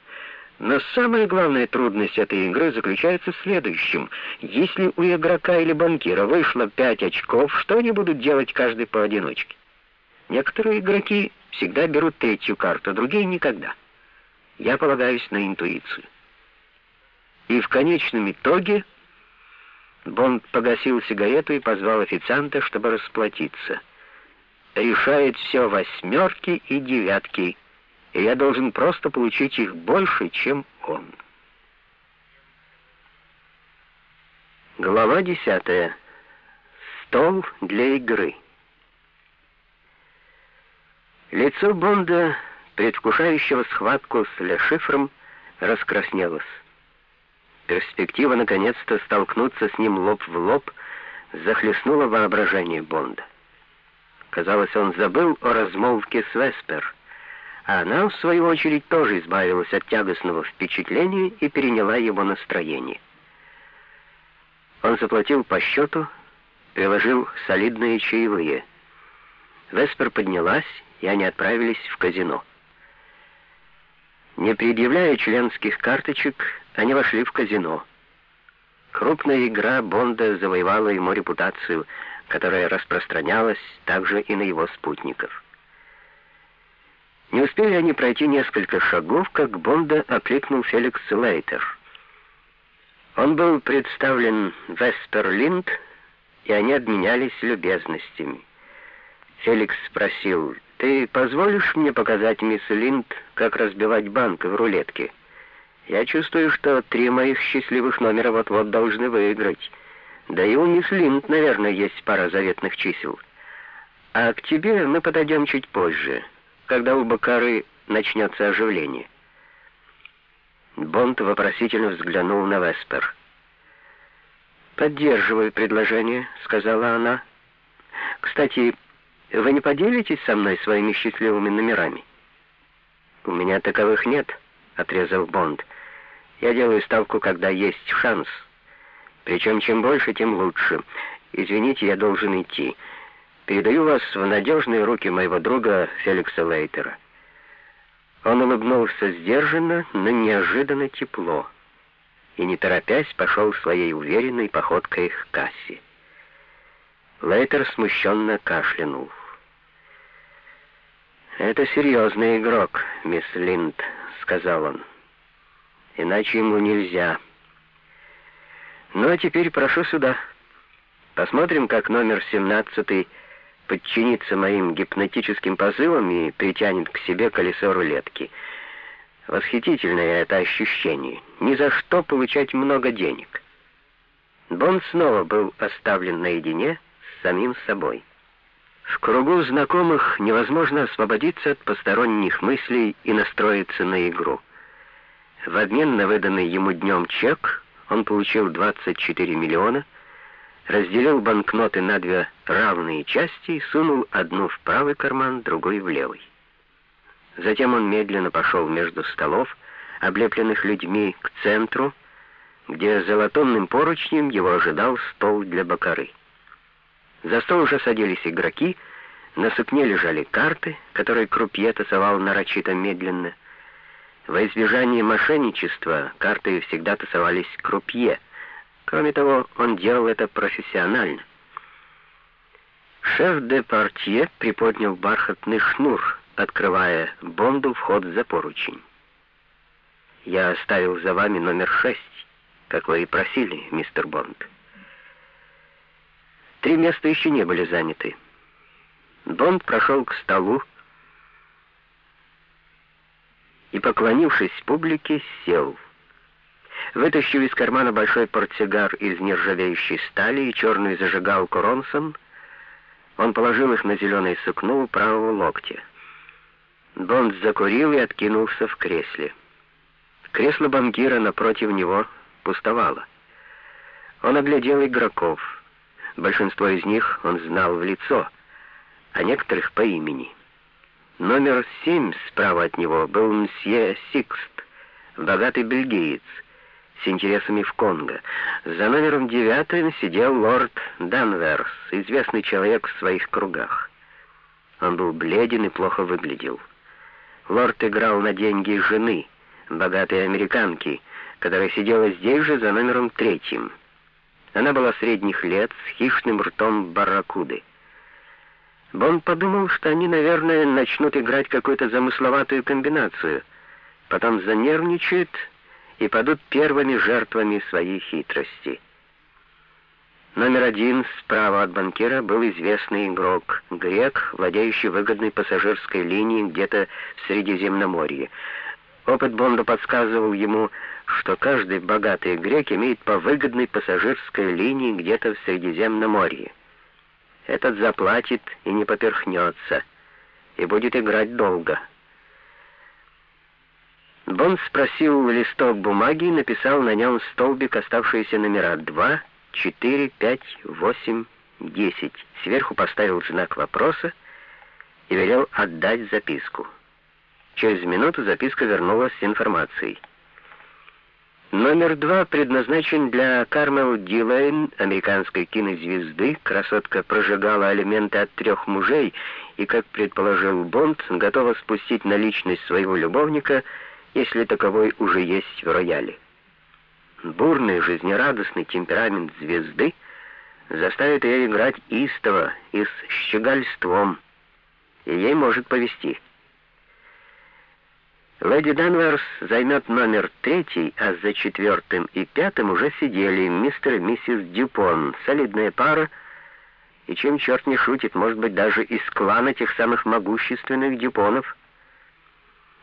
Но самая главная трудность этой игры заключается в следующем. Если у игрока или банкира вышло пять очков, что они будут делать каждый поодиночке? Некоторые игроки всегда берут третью карту, другие никогда. Я полагаюсь на интуицию. И в конечном итоге Бонд погасил сигарету и позвал официанта, чтобы расплатиться решает все восьмерки и девятки, и я должен просто получить их больше, чем он. Глава десятая. Стол для игры. Лицо Бонда, предвкушающего схватку с Лешифром, раскраснелось. Перспектива наконец-то столкнуться с ним лоб в лоб захлестнула воображение Бонда. Казалось, он забыл о размолвке с Веспер, а она, в свою очередь, тоже избавилась от тягостного впечатления и переняла его настроение. Он заплатил по счету, приложил солидные чаевые. Веспер поднялась, и они отправились в казино. Не предъявляя членских карточек, они вошли в казино. Крупная игра Бонда завоевала ему репутацию — которая распространялась также и на его спутников. Не успели они пройти несколько шагов, как Бонда окликнул Феликс Лейтер. Он был представлен Вестерлинд, и они обменялись любезностями. Феликс спросил, «Ты позволишь мне показать мисс Линд, как разбивать банк в рулетке? Я чувствую, что три моих счастливых номера вот-вот должны выиграть». Да и у мисс Линд, наверное, есть пара заветных чисел. А к тебе мы подойдем чуть позже, когда у Бакары начнется оживление. Бонд вопросительно взглянул на Веспер. «Поддерживаю предложение», — сказала она. «Кстати, вы не поделитесь со мной своими счастливыми номерами?» «У меня таковых нет», — отрезал Бонд. «Я делаю ставку, когда есть шанс». Причем чем больше, тем лучше. Извините, я должен идти. Передаю вас в надежные руки моего друга Феликса Лейтера. Он улыбнулся сдержанно, но неожиданно тепло. И, не торопясь, пошел своей уверенной походкой к кассе. Лейтер смущенно кашлянул. «Это серьезный игрок, мисс Линд», — сказал он. «Иначе ему нельзя». Ну а теперь прошу сюда. Посмотрим, как номер 17 подчинится моим гипнотическим позывам и притянет к себе колесо рулетки. Восхитительное это ощущение. Ни за что получать много денег. Бон снова был оставлен наедине с самим собой. В кругу знакомых невозможно освободиться от посторонних мыслей и настроиться на игру. В обмен на выданный ему днем чек он получил 24 миллиона, разделил банкноты на две равные части и сунул одну в правый карман, другой в левый. Затем он медленно пошел между столов, облепленных людьми, к центру, где золотонным поручнем его ожидал стол для бакары. За стол уже садились игроки, на сукне лежали карты, которые крупье тасовал нарочито медленно, во избежание мошенничества карты всегда тасовались крупье. Кроме того, он делал это профессионально. Шеф де партье приподнял бархатный шнур, открывая Бонду вход за поручень. «Я оставил за вами номер шесть, как вы и просили, мистер Бонд». Три места еще не были заняты. Бонд прошел к столу, и, поклонившись публике, сел. Вытащив из кармана большой портсигар из нержавеющей стали и черную зажигалку Ронсон, он положил их на зеленое сукно у правого локтя. Бонд закурил и откинулся в кресле. Кресло банкира напротив него пустовало. Он оглядел игроков. Большинство из них он знал в лицо, а некоторых по имени. Номер семь справа от него был мсье Сикст, богатый бельгиец, с интересами в Конго. За номером девятым сидел лорд Данверс, известный человек в своих кругах. Он был бледен и плохо выглядел. Лорд играл на деньги жены, богатой американки, которая сидела здесь же за номером третьим. Она была средних лет, с хищным ртом барракуды. Бон подумал, что они, наверное, начнут играть какую-то замысловатую комбинацию. Потом занервничают и падут первыми жертвами своей хитрости. Номер один справа от банкира был известный игрок, грек, владеющий выгодной пассажирской линией где-то в Средиземноморье. Опыт Бонда подсказывал ему, что каждый богатый грек имеет по выгодной пассажирской линии где-то в Средиземноморье. Этот заплатит и не поперхнется, и будет играть долго. Бонд спросил листок бумаги и написал на нем столбик оставшиеся номера 2, 4, 5, 8, 10. Сверху поставил знак вопроса и велел отдать записку. Через минуту записка вернулась с информацией. Номер два предназначен для Кармел Дилейн, американской кинозвезды. Красотка прожигала алименты от трех мужей и, как предположил Бонд, готова спустить на личность своего любовника — если таковой уже есть в рояле. Бурный, жизнерадостный темперамент звезды заставит ее играть истово и с щегольством, и ей может повести. Леди Данверс займет номер третий, а за четвертым и пятым уже сидели мистер и миссис Дюпон, солидная пара, и чем черт не шутит, может быть, даже из клана тех самых могущественных Дюпонов —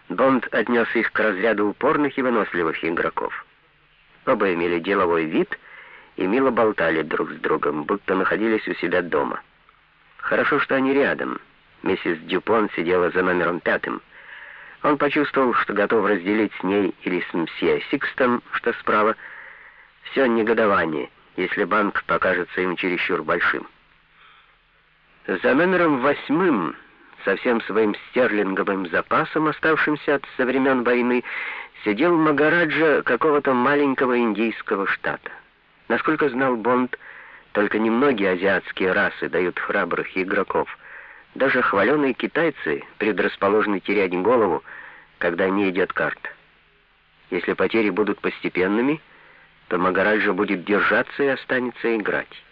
Бонд отнес их к разряду упорных и выносливых игроков. Оба имели деловой вид и мило болтали друг с другом, будто находились у себя дома. Хорошо, что они рядом. Миссис Дюпон сидела за номером пятым. Он почувствовал, что готов разделить с ней или с мсье Сикстом, что справа, все негодование, если банк покажется им чересчур большим. За номером восьмым со всем своим стерлинговым запасом, оставшимся от со времен войны, сидел Магараджа какого-то маленького индийского штата. Насколько знал Бонд, только немногие азиатские расы дают храбрых игроков. Даже хваленые китайцы предрасположены терять голову, когда не идет карта. Если потери будут постепенными, то Магараджа будет держаться и останется играть.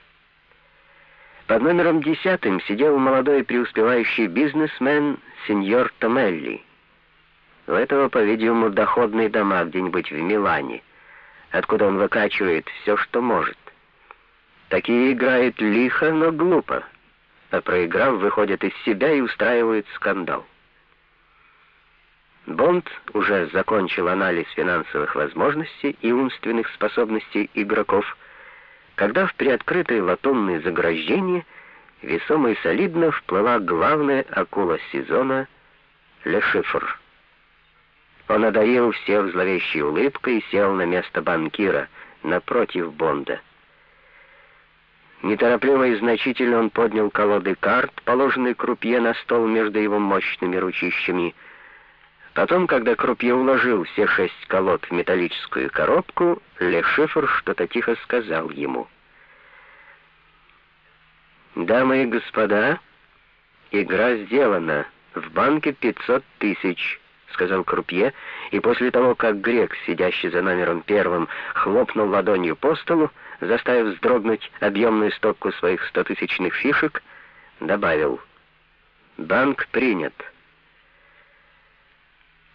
Под номером десятым сидел молодой преуспевающий бизнесмен сеньор Томелли. У этого, по-видимому, доходные дома где-нибудь в Милане, откуда он выкачивает все, что может. Такие играют лихо, но глупо, а проиграв, выходят из себя и устраивают скандал. Бонд уже закончил анализ финансовых возможностей и умственных способностей игроков, когда в приоткрытое латунное заграждение весомо и солидно вплыла главная акула сезона — Лешифр. Он одарил всех зловещей улыбкой и сел на место банкира напротив Бонда. Неторопливо и значительно он поднял колоды карт, положенные крупье на стол между его мощными ручищами, Потом, когда Крупье уложил все шесть колод в металлическую коробку, Лешифр что-то тихо сказал ему. «Дамы и господа, игра сделана. В банке 500 тысяч», — сказал Крупье, и после того, как грек, сидящий за номером первым, хлопнул ладонью по столу, заставив вздрогнуть объемную стопку своих стотысячных фишек, добавил «Банк принят».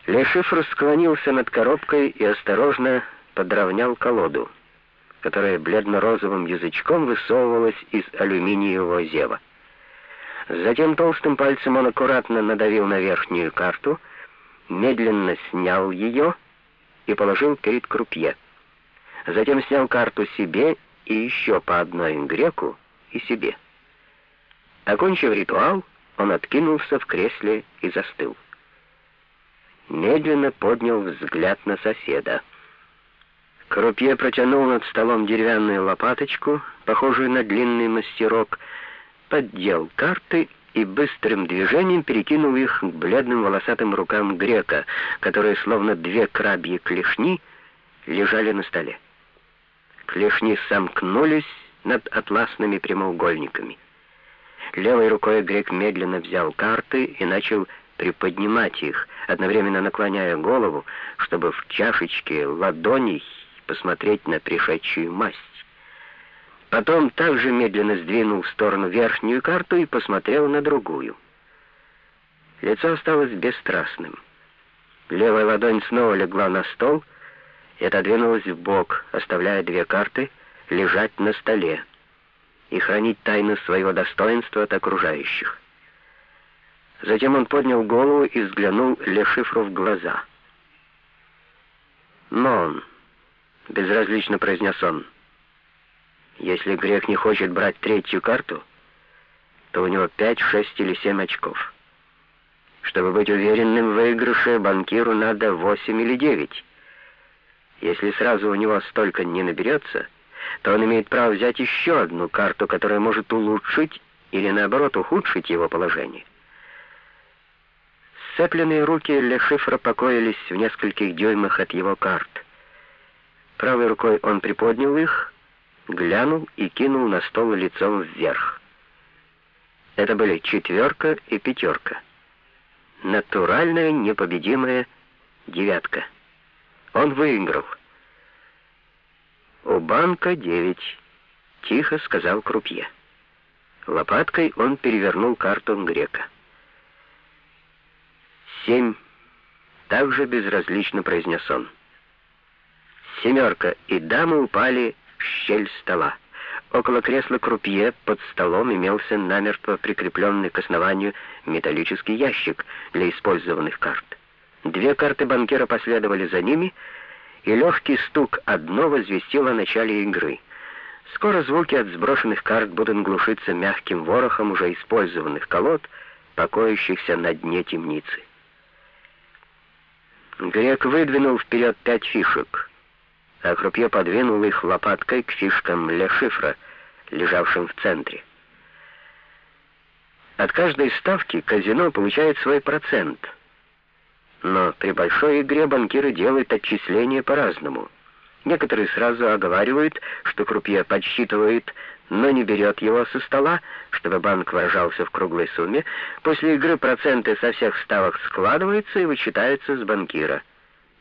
Лешифр склонился над коробкой и осторожно подровнял колоду, которая бледно-розовым язычком высовывалась из алюминиевого зева. Затем толстым пальцем он аккуратно надавил на верхнюю карту, медленно снял ее и положил перед крупье. Затем снял карту себе и еще по одной греку и себе. Окончив ритуал, он откинулся в кресле и застыл. Медленно поднял взгляд на соседа. Крупье протянул над столом деревянную лопаточку, похожую на длинный мастерок, поддел карты и быстрым движением перекинул их к бледным волосатым рукам грека, которые, словно две крабьи клешни, лежали на столе. Клешни сомкнулись над атласными прямоугольниками. Левой рукой грек медленно взял карты и начал приподнимать их, одновременно наклоняя голову, чтобы в чашечке ладоней посмотреть на пришедшую масть. Потом также медленно сдвинул в сторону верхнюю карту и посмотрел на другую. Лицо осталось бесстрастным. Левая ладонь снова легла на стол и отодвинулась в бок, оставляя две карты лежать на столе и хранить тайну своего достоинства от окружающих. Затем он поднял голову и взглянул Лешифру в глаза. «Но он...» — безразлично произнес он. «Если грек не хочет брать третью карту, то у него пять, шесть или семь очков. Чтобы быть уверенным в выигрыше, банкиру надо восемь или девять. Если сразу у него столько не наберется, то он имеет право взять еще одну карту, которая может улучшить или, наоборот, ухудшить его положение». Сцепленные руки Лешифра покоились в нескольких дюймах от его карт. Правой рукой он приподнял их, глянул и кинул на стол лицом вверх. Это были четверка и пятерка. Натуральная, непобедимая девятка. Он выиграл. «У банка девять», — тихо сказал Крупье. Лопаткой он перевернул карту грека. «Семь», — также безразлично произнес он. Семерка и дамы упали щель стола. Около кресла крупье под столом имелся намертво прикрепленный к основанию металлический ящик для использованных карт. Две карты банкира последовали за ними, и легкий стук одно возвестил о начале игры. Скоро звуки от сброшенных карт будут глушиться мягким ворохом уже использованных колод, покоящихся на дне темницы. Грек выдвинул вперед пять фишек — а Крупье подвинул их лопаткой к фишкам Ле Шифра, лежавшим в центре. От каждой ставки казино получает свой процент. Но при большой игре банкиры делают отчисления по-разному. Некоторые сразу оговаривают, что крупье подсчитывает, но не берет его со стола, чтобы банк выражался в круглой сумме. После игры проценты со всех ставок складываются и вычитаются с банкира.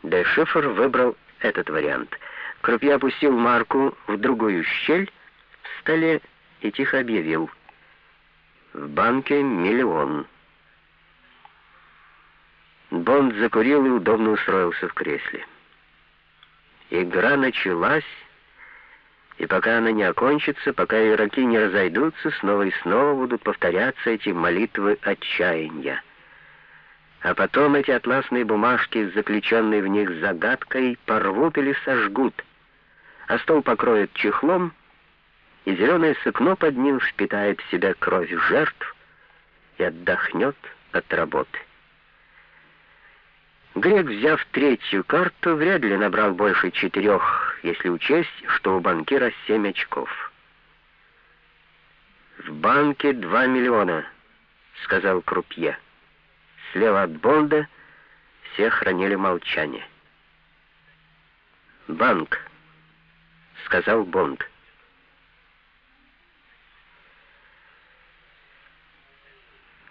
Де Шифр выбрал этот вариант — Крупье опустил марку в другую щель в столе и тихо объявил. «В банке миллион». Бонд закурил и удобно устроился в кресле. Игра началась, и пока она не окончится, пока игроки не разойдутся, снова и снова будут повторяться эти молитвы отчаяния. А потом эти атласные бумажки, заключенные в них загадкой, порвут или сожгут — а стол покроет чехлом, и зеленое сукно под ним впитает в себя кровь жертв и отдохнет от работы. Грек, взяв третью карту, вряд ли набрал больше четырех, если учесть, что у банкира семь очков. «В банке два миллиона», — сказал Крупье. Слева от Бонда все хранили молчание. «Банк», — сказал Бонд.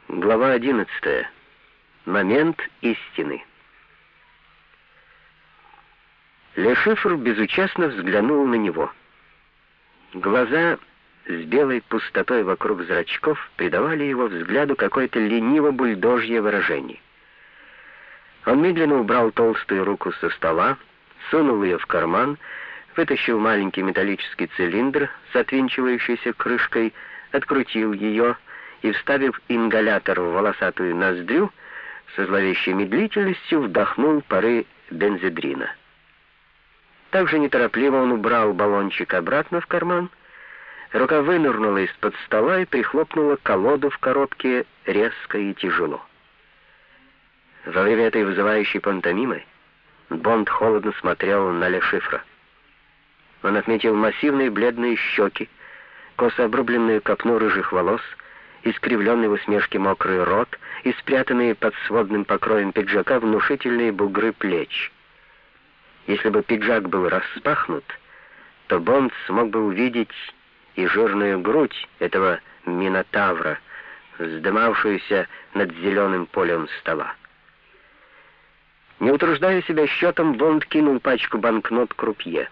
Глава 11. Момент истины. Лешифр безучастно взглянул на него. Глаза с белой пустотой вокруг зрачков придавали его взгляду какое-то лениво-бульдожье выражение. Он медленно убрал толстую руку со стола, сунул ее в карман вытащил маленький металлический цилиндр с отвинчивающейся крышкой, открутил ее и, вставив ингалятор в волосатую ноздрю, со зловещей медлительностью вдохнул пары бензедрина. Также неторопливо он убрал баллончик обратно в карман. Рука вынырнула из-под стола и прихлопнула колоду в коробке резко и тяжело. Во время этой вызывающей пантомимы Бонд холодно смотрел на Лешифра. Он отметил массивные бледные щеки, косо обрубленную копну рыжих волос, искривленный в усмешке мокрый рот и спрятанные под сводным покроем пиджака внушительные бугры плеч. Если бы пиджак был распахнут, то Бонд смог бы увидеть и жирную грудь этого минотавра, вздымавшуюся над зеленым полем стола. Не утруждая себя счетом, Бонд кинул пачку банкнот крупье.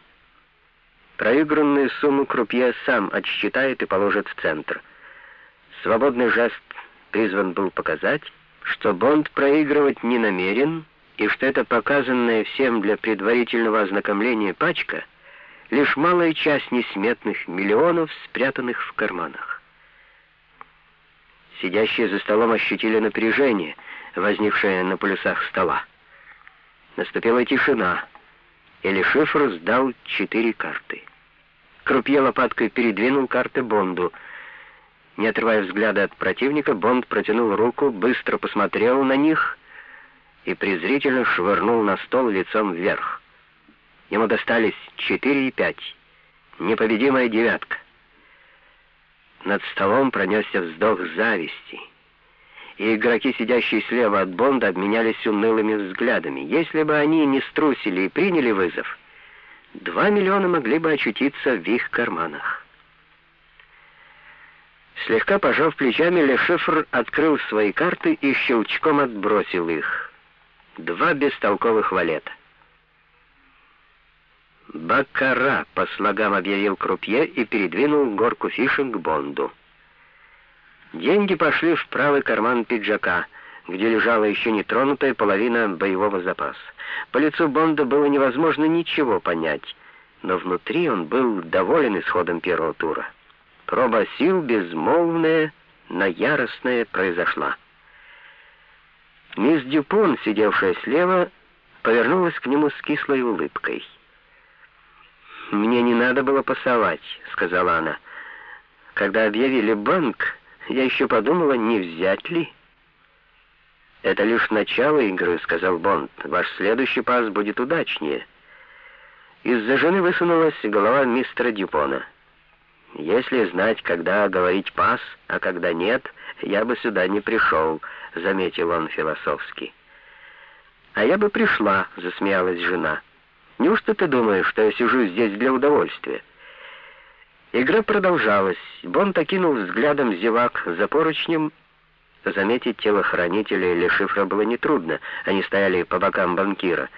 Проигранную сумму крупье сам отсчитает и положит в центр. Свободный жест призван был показать, что Бонд проигрывать не намерен, и что эта показанная всем для предварительного ознакомления пачка — лишь малая часть несметных миллионов, спрятанных в карманах. Сидящие за столом ощутили напряжение, возникшее на полюсах стола. Наступила тишина, или шифр сдал четыре карты. Крупье лопаткой передвинул карты Бонду. Не отрывая взгляда от противника, Бонд протянул руку, быстро посмотрел на них и презрительно швырнул на стол лицом вверх. Ему достались четыре и пять. Непобедимая девятка. Над столом пронесся вздох зависти — и игроки, сидящие слева от Бонда, обменялись унылыми взглядами. Если бы они не струсили и приняли вызов, два миллиона могли бы очутиться в их карманах. Слегка пожав плечами, Лешифр открыл свои карты и щелчком отбросил их. Два бестолковых валета. «Баккара», — по слогам объявил Крупье и передвинул горку фишек к Бонду. Деньги пошли в правый карман пиджака, где лежала еще нетронутая половина боевого запаса. По лицу Бонда было невозможно ничего понять, но внутри он был доволен исходом первого тура. Проба сил безмолвная, но яростная произошла. Мисс Дюпон, сидевшая слева, повернулась к нему с кислой улыбкой. «Мне не надо было пасовать», — сказала она. «Когда объявили банк, я еще подумала, не взять ли. «Это лишь начало игры», — сказал Бонд. «Ваш следующий пас будет удачнее». Из-за жены высунулась голова мистера Дюпона. «Если знать, когда говорить пас, а когда нет, я бы сюда не пришел», — заметил он философски. «А я бы пришла», — засмеялась жена. «Неужто ты думаешь, что я сижу здесь для удовольствия?» Игра продолжалась. Бонд окинул взглядом зевак за поручнем. Заметить телохранителя или шифра было нетрудно. Они стояли по бокам банкира.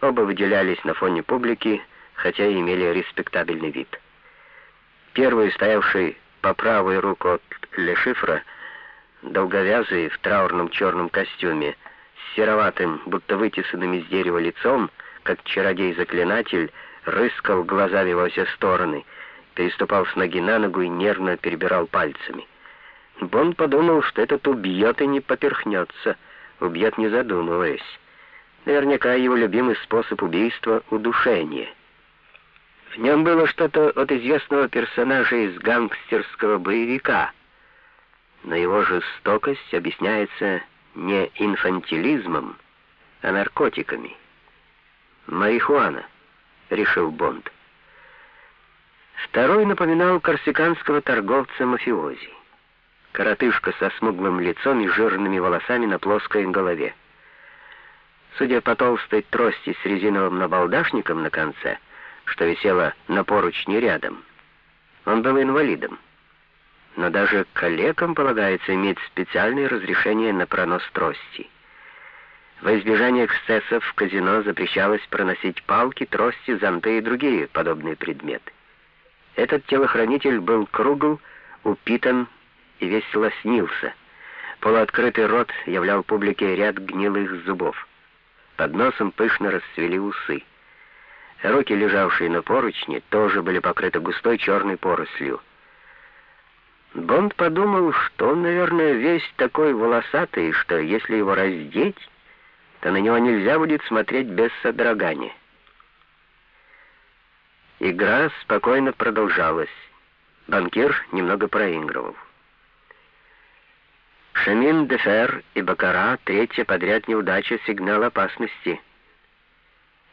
Оба выделялись на фоне публики, хотя и имели респектабельный вид. Первый, стоявший по правую руку от Лешифра, долговязый в траурном черном костюме, с сероватым, будто вытесанным из дерева лицом, как чародей-заклинатель, рыскал глазами во все стороны — переступал с ноги на ногу и нервно перебирал пальцами. Бон подумал, что этот убьет и не поперхнется, убьет не задумываясь. Наверняка его любимый способ убийства — удушение. В нем было что-то от известного персонажа из гангстерского боевика, но его жестокость объясняется не инфантилизмом, а наркотиками. «Марихуана», — решил Бонд. Второй напоминал корсиканского торговца-мафиози. Коротышка со смуглым лицом и жирными волосами на плоской голове. Судя по толстой трости с резиновым набалдашником на конце, что висела на поручне рядом, он был инвалидом. Но даже коллегам полагается иметь специальное разрешение на пронос трости. Во избежание эксцессов в казино запрещалось проносить палки, трости, зонты и другие подобные предметы. Этот телохранитель был кругл, упитан и весело снился. Полуоткрытый рот являл публике ряд гнилых зубов. Под носом пышно расцвели усы. Руки, лежавшие на поручне, тоже были покрыты густой черной порослью. Бонд подумал, что он, наверное, весь такой волосатый, что если его раздеть, то на него нельзя будет смотреть без содрогания. Игра спокойно продолжалась. Банкир немного проигрывал. Шамин, Дефер и Бакара — третья подряд неудача, сигнал опасности.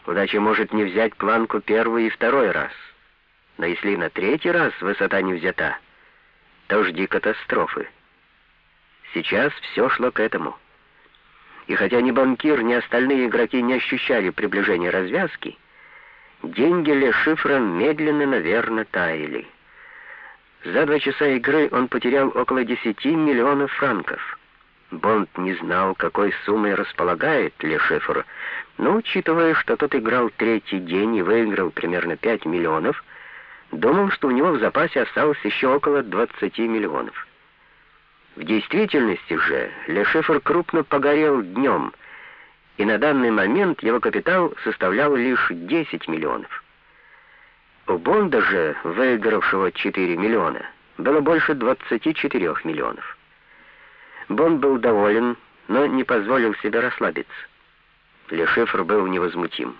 Удача может не взять планку первый и второй раз. Но если на третий раз высота не взята, то жди катастрофы. Сейчас все шло к этому. И хотя ни банкир, ни остальные игроки не ощущали приближения развязки, деньги Ле Шифра медленно, наверное, таяли. За два часа игры он потерял около 10 миллионов франков. Бонд не знал, какой суммой располагает Ле Шифр, но, учитывая, что тот играл третий день и выиграл примерно 5 миллионов, думал, что у него в запасе осталось еще около 20 миллионов. В действительности же Лешефер крупно погорел днем, и на данный момент его капитал составлял лишь 10 миллионов. У Бонда же, выигравшего 4 миллиона, было больше 24 миллионов. Бонд был доволен, но не позволил себе расслабиться. Лешифр был невозмутим.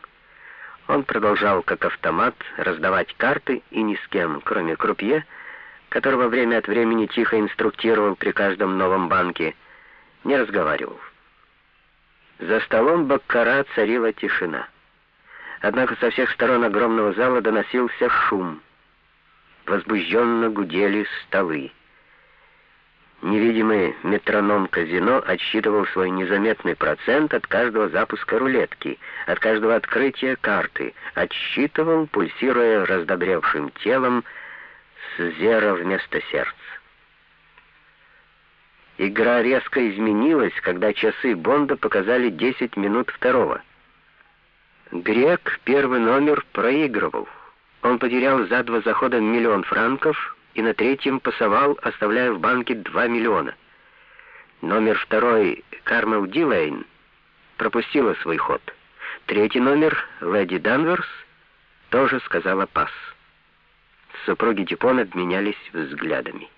Он продолжал, как автомат, раздавать карты и ни с кем, кроме крупье, которого время от времени тихо инструктировал при каждом новом банке, не разговаривал. За столом Баккара царила тишина. Однако со всех сторон огромного зала доносился шум. Возбужденно гудели столы. Невидимый метроном казино отсчитывал свой незаметный процент от каждого запуска рулетки, от каждого открытия карты, отсчитывал, пульсируя раздобревшим телом, зера вместо сердца. Игра резко изменилась, когда часы Бонда показали 10 минут второго. Грек первый номер проигрывал. Он потерял за два захода миллион франков и на третьем пасовал, оставляя в банке 2 миллиона. Номер второй, Кармел Дилейн, пропустила свой ход. Третий номер, Леди Данверс, тоже сказала пас. Супруги Дюпон обменялись взглядами.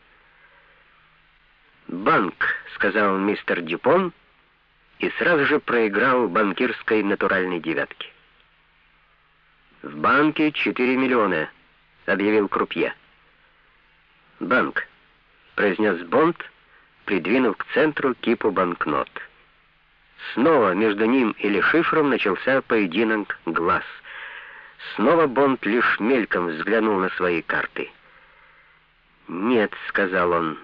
«Банк», — сказал мистер Дюпон, и сразу же проиграл банкирской натуральной девятки. «В банке 4 миллиона», — объявил Крупье. «Банк», — произнес Бонд, придвинув к центру кипу банкнот. Снова между ним и Лешифром начался поединок глаз. Снова Бонд лишь мельком взглянул на свои карты. «Нет», — сказал он.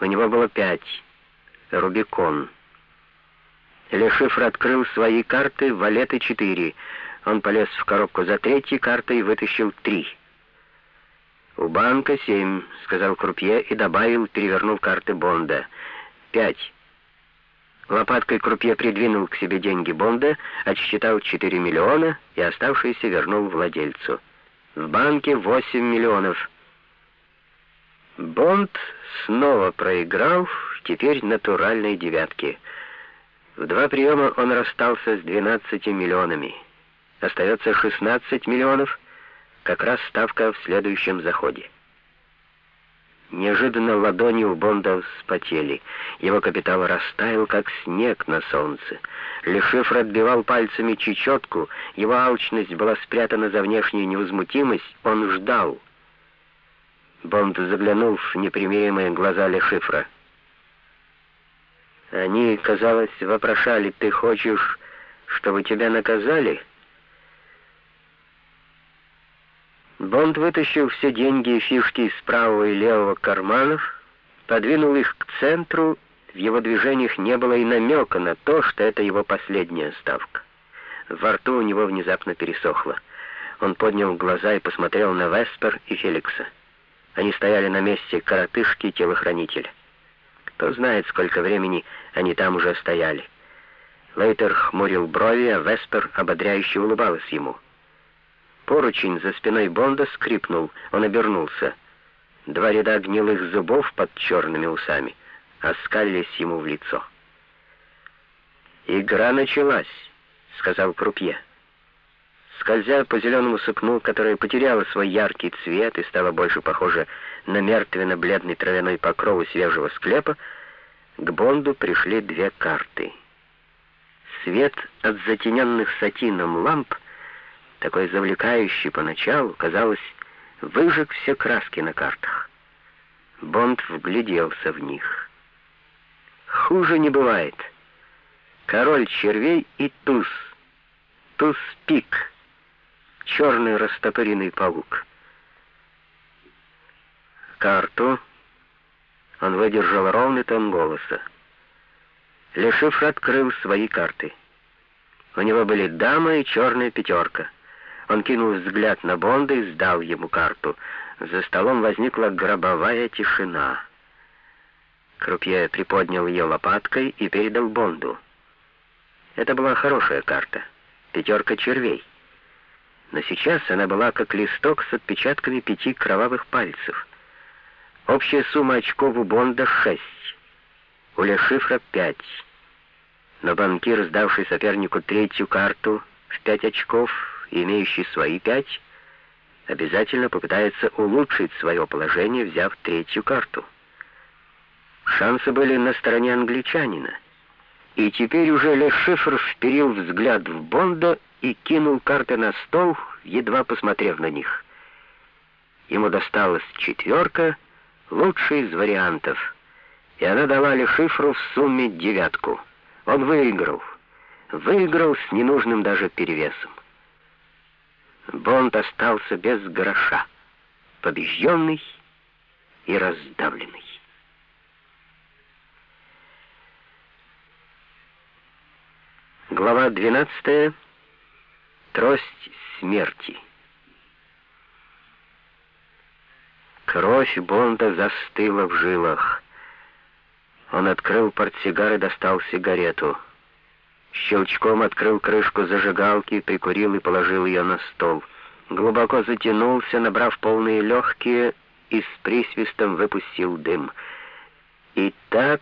У него было пять. Рубикон. Лешифр открыл свои карты, валеты четыре. Он полез в коробку за третьей картой и вытащил три. «У банка семь», — сказал Крупье и добавил, перевернув карты Бонда. «Пять». Лопаткой Крупье придвинул к себе деньги Бонда, отсчитал 4 миллиона и оставшиеся вернул владельцу. В банке 8 миллионов. Бонд снова проиграл, теперь натуральной девятки. В два приема он расстался с 12 миллионами. Остается 16 миллионов — как раз ставка в следующем заходе. Неожиданно ладони у Бонда вспотели. Его капитал растаял, как снег на солнце. Лешифр отбивал пальцами чечетку, его алчность была спрятана за внешнюю невозмутимость, он ждал. Бонд заглянул в непримиримые глаза Лешифра. Они, казалось, вопрошали, «Ты хочешь, чтобы тебя наказали?» Бонд вытащил все деньги и фишки из правого и левого карманов, подвинул их к центру, в его движениях не было и намека на то, что это его последняя ставка. Во рту у него внезапно пересохло. Он поднял глаза и посмотрел на Веспер и Феликса. Они стояли на месте коротышки и телохранителя. Кто знает, сколько времени они там уже стояли. Лейтер хмурил брови, а Веспер ободряюще улыбалась ему. Поручень за спиной Бонда скрипнул, он обернулся. Два ряда гнилых зубов под черными усами оскалились ему в лицо. «Игра началась», — сказал Крупье. Скользя по зеленому сукну, которое потеряло свой яркий цвет и стало больше похоже на мертвенно-бледный травяной покров свежего склепа, к Бонду пришли две карты. Свет от затененных сатином ламп такой завлекающий поначалу, казалось, выжег все краски на картах. Бонд вгляделся в них. Хуже не бывает. Король червей и туз. Туз-пик. Черный растопыренный паук. Карту он выдержал ровный тон голоса. Лешифр открыл свои карты. У него были дама и черная пятерка. Он кинул взгляд на Бонда и сдал ему карту. За столом возникла гробовая тишина. Крупье приподнял ее лопаткой и передал Бонду. Это была хорошая карта. Пятерка червей. Но сейчас она была как листок с отпечатками пяти кровавых пальцев. Общая сумма очков у Бонда — шесть. У Лешифра — пять но банкир, сдавший сопернику третью карту в пять очков и имеющий свои пять, обязательно попытается улучшить свое положение, взяв третью карту. Шансы были на стороне англичанина, и теперь уже Лешифр вперил взгляд в Бонда и кинул карты на стол, едва посмотрев на них. Ему досталась четверка, лучший из вариантов, и она дала Лешифру в сумме девятку — он выиграл. Выиграл с ненужным даже перевесом. Бонд остался без гроша, побежденный и раздавленный. Глава 12. Трость смерти. Кровь Бонда застыла в жилах. Он открыл портсигар и достал сигарету. Щелчком открыл крышку зажигалки, прикурил и положил ее на стол. Глубоко затянулся, набрав полные легкие, и с присвистом выпустил дым. И так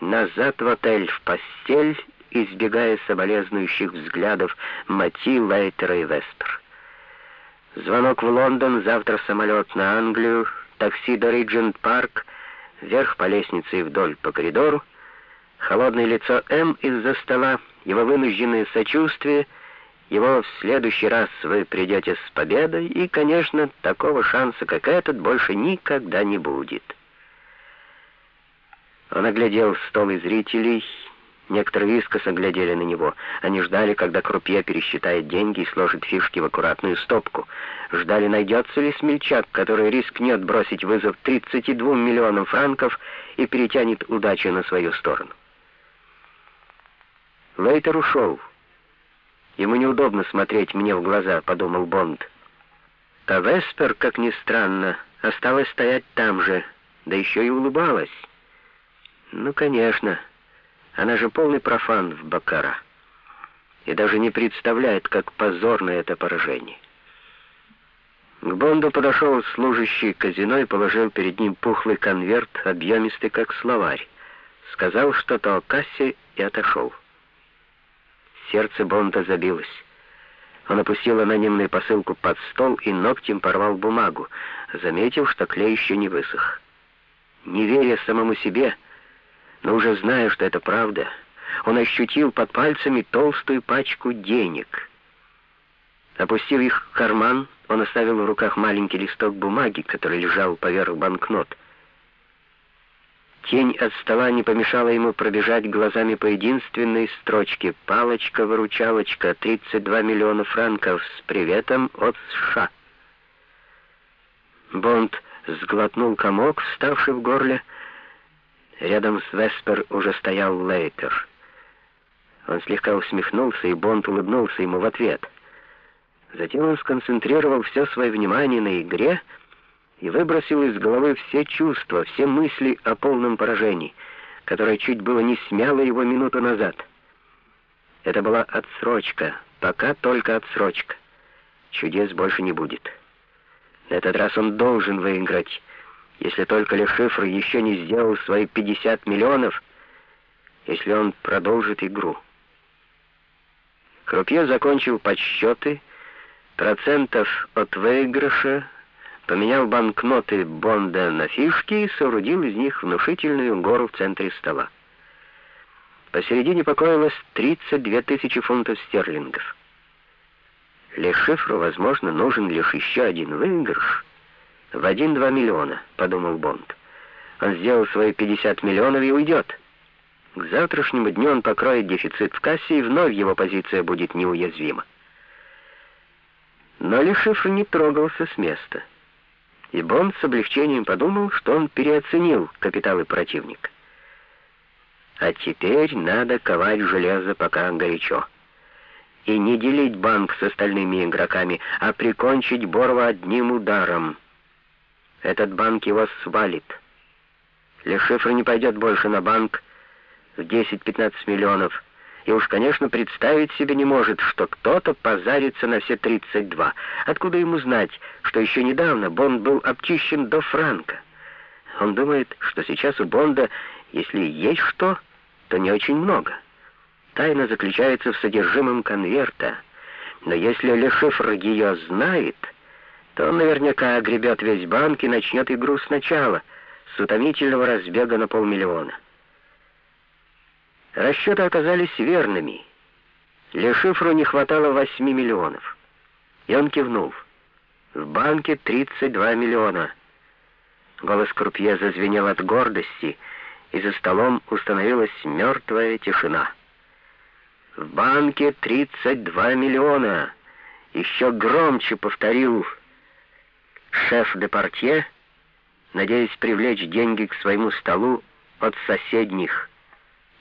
назад в отель, в постель, избегая соболезнующих взглядов Мати, Лейтера и Вестер. Звонок в Лондон, завтра самолет на Англию, такси до Риджент-парк — вверх по лестнице и вдоль по коридору, холодное лицо М из-за стола, его вынужденное сочувствие, его в следующий раз вы придете с победой, и, конечно, такого шанса, как этот, больше никогда не будет. Он оглядел стол и зрителей, Некоторые искоса глядели на него. Они ждали, когда крупье пересчитает деньги и сложит фишки в аккуратную стопку. Ждали, найдется ли смельчак, который рискнет бросить вызов 32 миллионам франков и перетянет удачу на свою сторону. Лейтер ушел. Ему неудобно смотреть мне в глаза, подумал Бонд. А Веспер, как ни странно, осталась стоять там же, да еще и улыбалась. Ну, конечно, она же полный профан в Бакара. И даже не представляет, как позорно это поражение. К Бонду подошел служащий казино и положил перед ним пухлый конверт, объемистый, как словарь. Сказал что-то о кассе и отошел. Сердце Бонда забилось. Он опустил анонимную посылку под стол и ногтем порвал бумагу, заметив, что клей еще не высох. Не веря самому себе, но уже зная, что это правда, он ощутил под пальцами толстую пачку денег. Опустив их в карман, он оставил в руках маленький листок бумаги, который лежал поверх банкнот. Тень от стола не помешала ему пробежать глазами по единственной строчке «Палочка-выручалочка, 32 миллиона франков с приветом от США». Бонд сглотнул комок, вставший в горле, Рядом с Веспер уже стоял Лейтер. Он слегка усмехнулся, и Бонд улыбнулся ему в ответ. Затем он сконцентрировал все свое внимание на игре и выбросил из головы все чувства, все мысли о полном поражении, которое чуть было не смяло его минуту назад. Это была отсрочка, пока только отсрочка. Чудес больше не будет. На этот раз он должен выиграть если только Лешифр еще не сделал свои 50 миллионов, если он продолжит игру. Крупье закончил подсчеты, процентов от выигрыша, поменял банкноты Бонда на фишки и соорудил из них внушительную гору в центре стола. Посередине покоилось 32 тысячи фунтов стерлингов. Лешифру, возможно, нужен лишь еще один выигрыш. В один-два миллиона, подумал Бонд. Он сделал свои 50 миллионов и уйдет. К завтрашнему дню он покроет дефицит в кассе, и вновь его позиция будет неуязвима. Но Лешифр не трогался с места. И Бонд с облегчением подумал, что он переоценил капиталы противника. А теперь надо ковать железо, пока горячо. И не делить банк с остальными игроками, а прикончить Борова одним ударом. Этот банк его свалит. Лешифр не пойдет больше на банк в 10-15 миллионов. И уж, конечно, представить себе не может, что кто-то позарится на все 32. Откуда ему знать, что еще недавно Бонд был обчищен до франка? Он думает, что сейчас у Бонда, если есть что, то не очень много. Тайна заключается в содержимом конверта. Но если Лешифр ее знает, то он наверняка огребет весь банк и начнет игру сначала, с утомительного разбега на полмиллиона. Расчеты оказались верными. Лешифру не хватало 8 миллионов. И он кивнул. В банке 32 миллиона. Голос крупье зазвенел от гордости, и за столом установилась мертвая тишина. «В банке 32 миллиона!» Еще громче повторил шеф де портье, надеясь привлечь деньги к своему столу от соседних.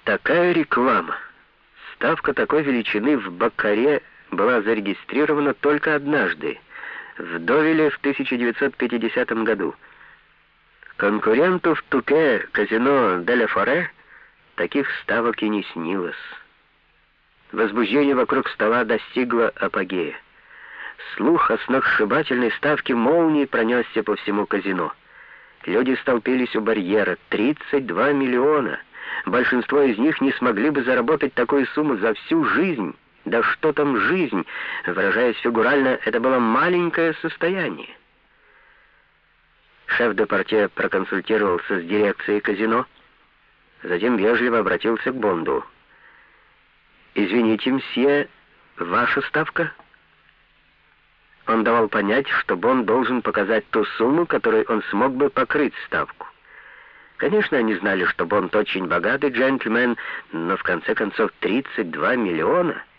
Такая реклама. Ставка такой величины в Бакаре была зарегистрирована только однажды, в Довеле в 1950 году. Конкуренту в Туке казино Деля Форе таких ставок и не снилось. Возбуждение вокруг стола достигло апогея. Слух о сногсшибательной ставке молнии пронесся по всему казино. Люди столпились у барьера. 32 миллиона. Большинство из них не смогли бы заработать такую сумму за всю жизнь. Да что там жизнь? Выражаясь фигурально, это было маленькое состояние. Шеф де партия проконсультировался с дирекцией казино, затем вежливо обратился к Бонду. «Извините, мсье, ваша ставка?» Он давал понять, что Бонд должен показать ту сумму, которой он смог бы покрыть ставку. Конечно, они знали, что Бонд очень богатый джентльмен, но в конце концов 32 миллиона —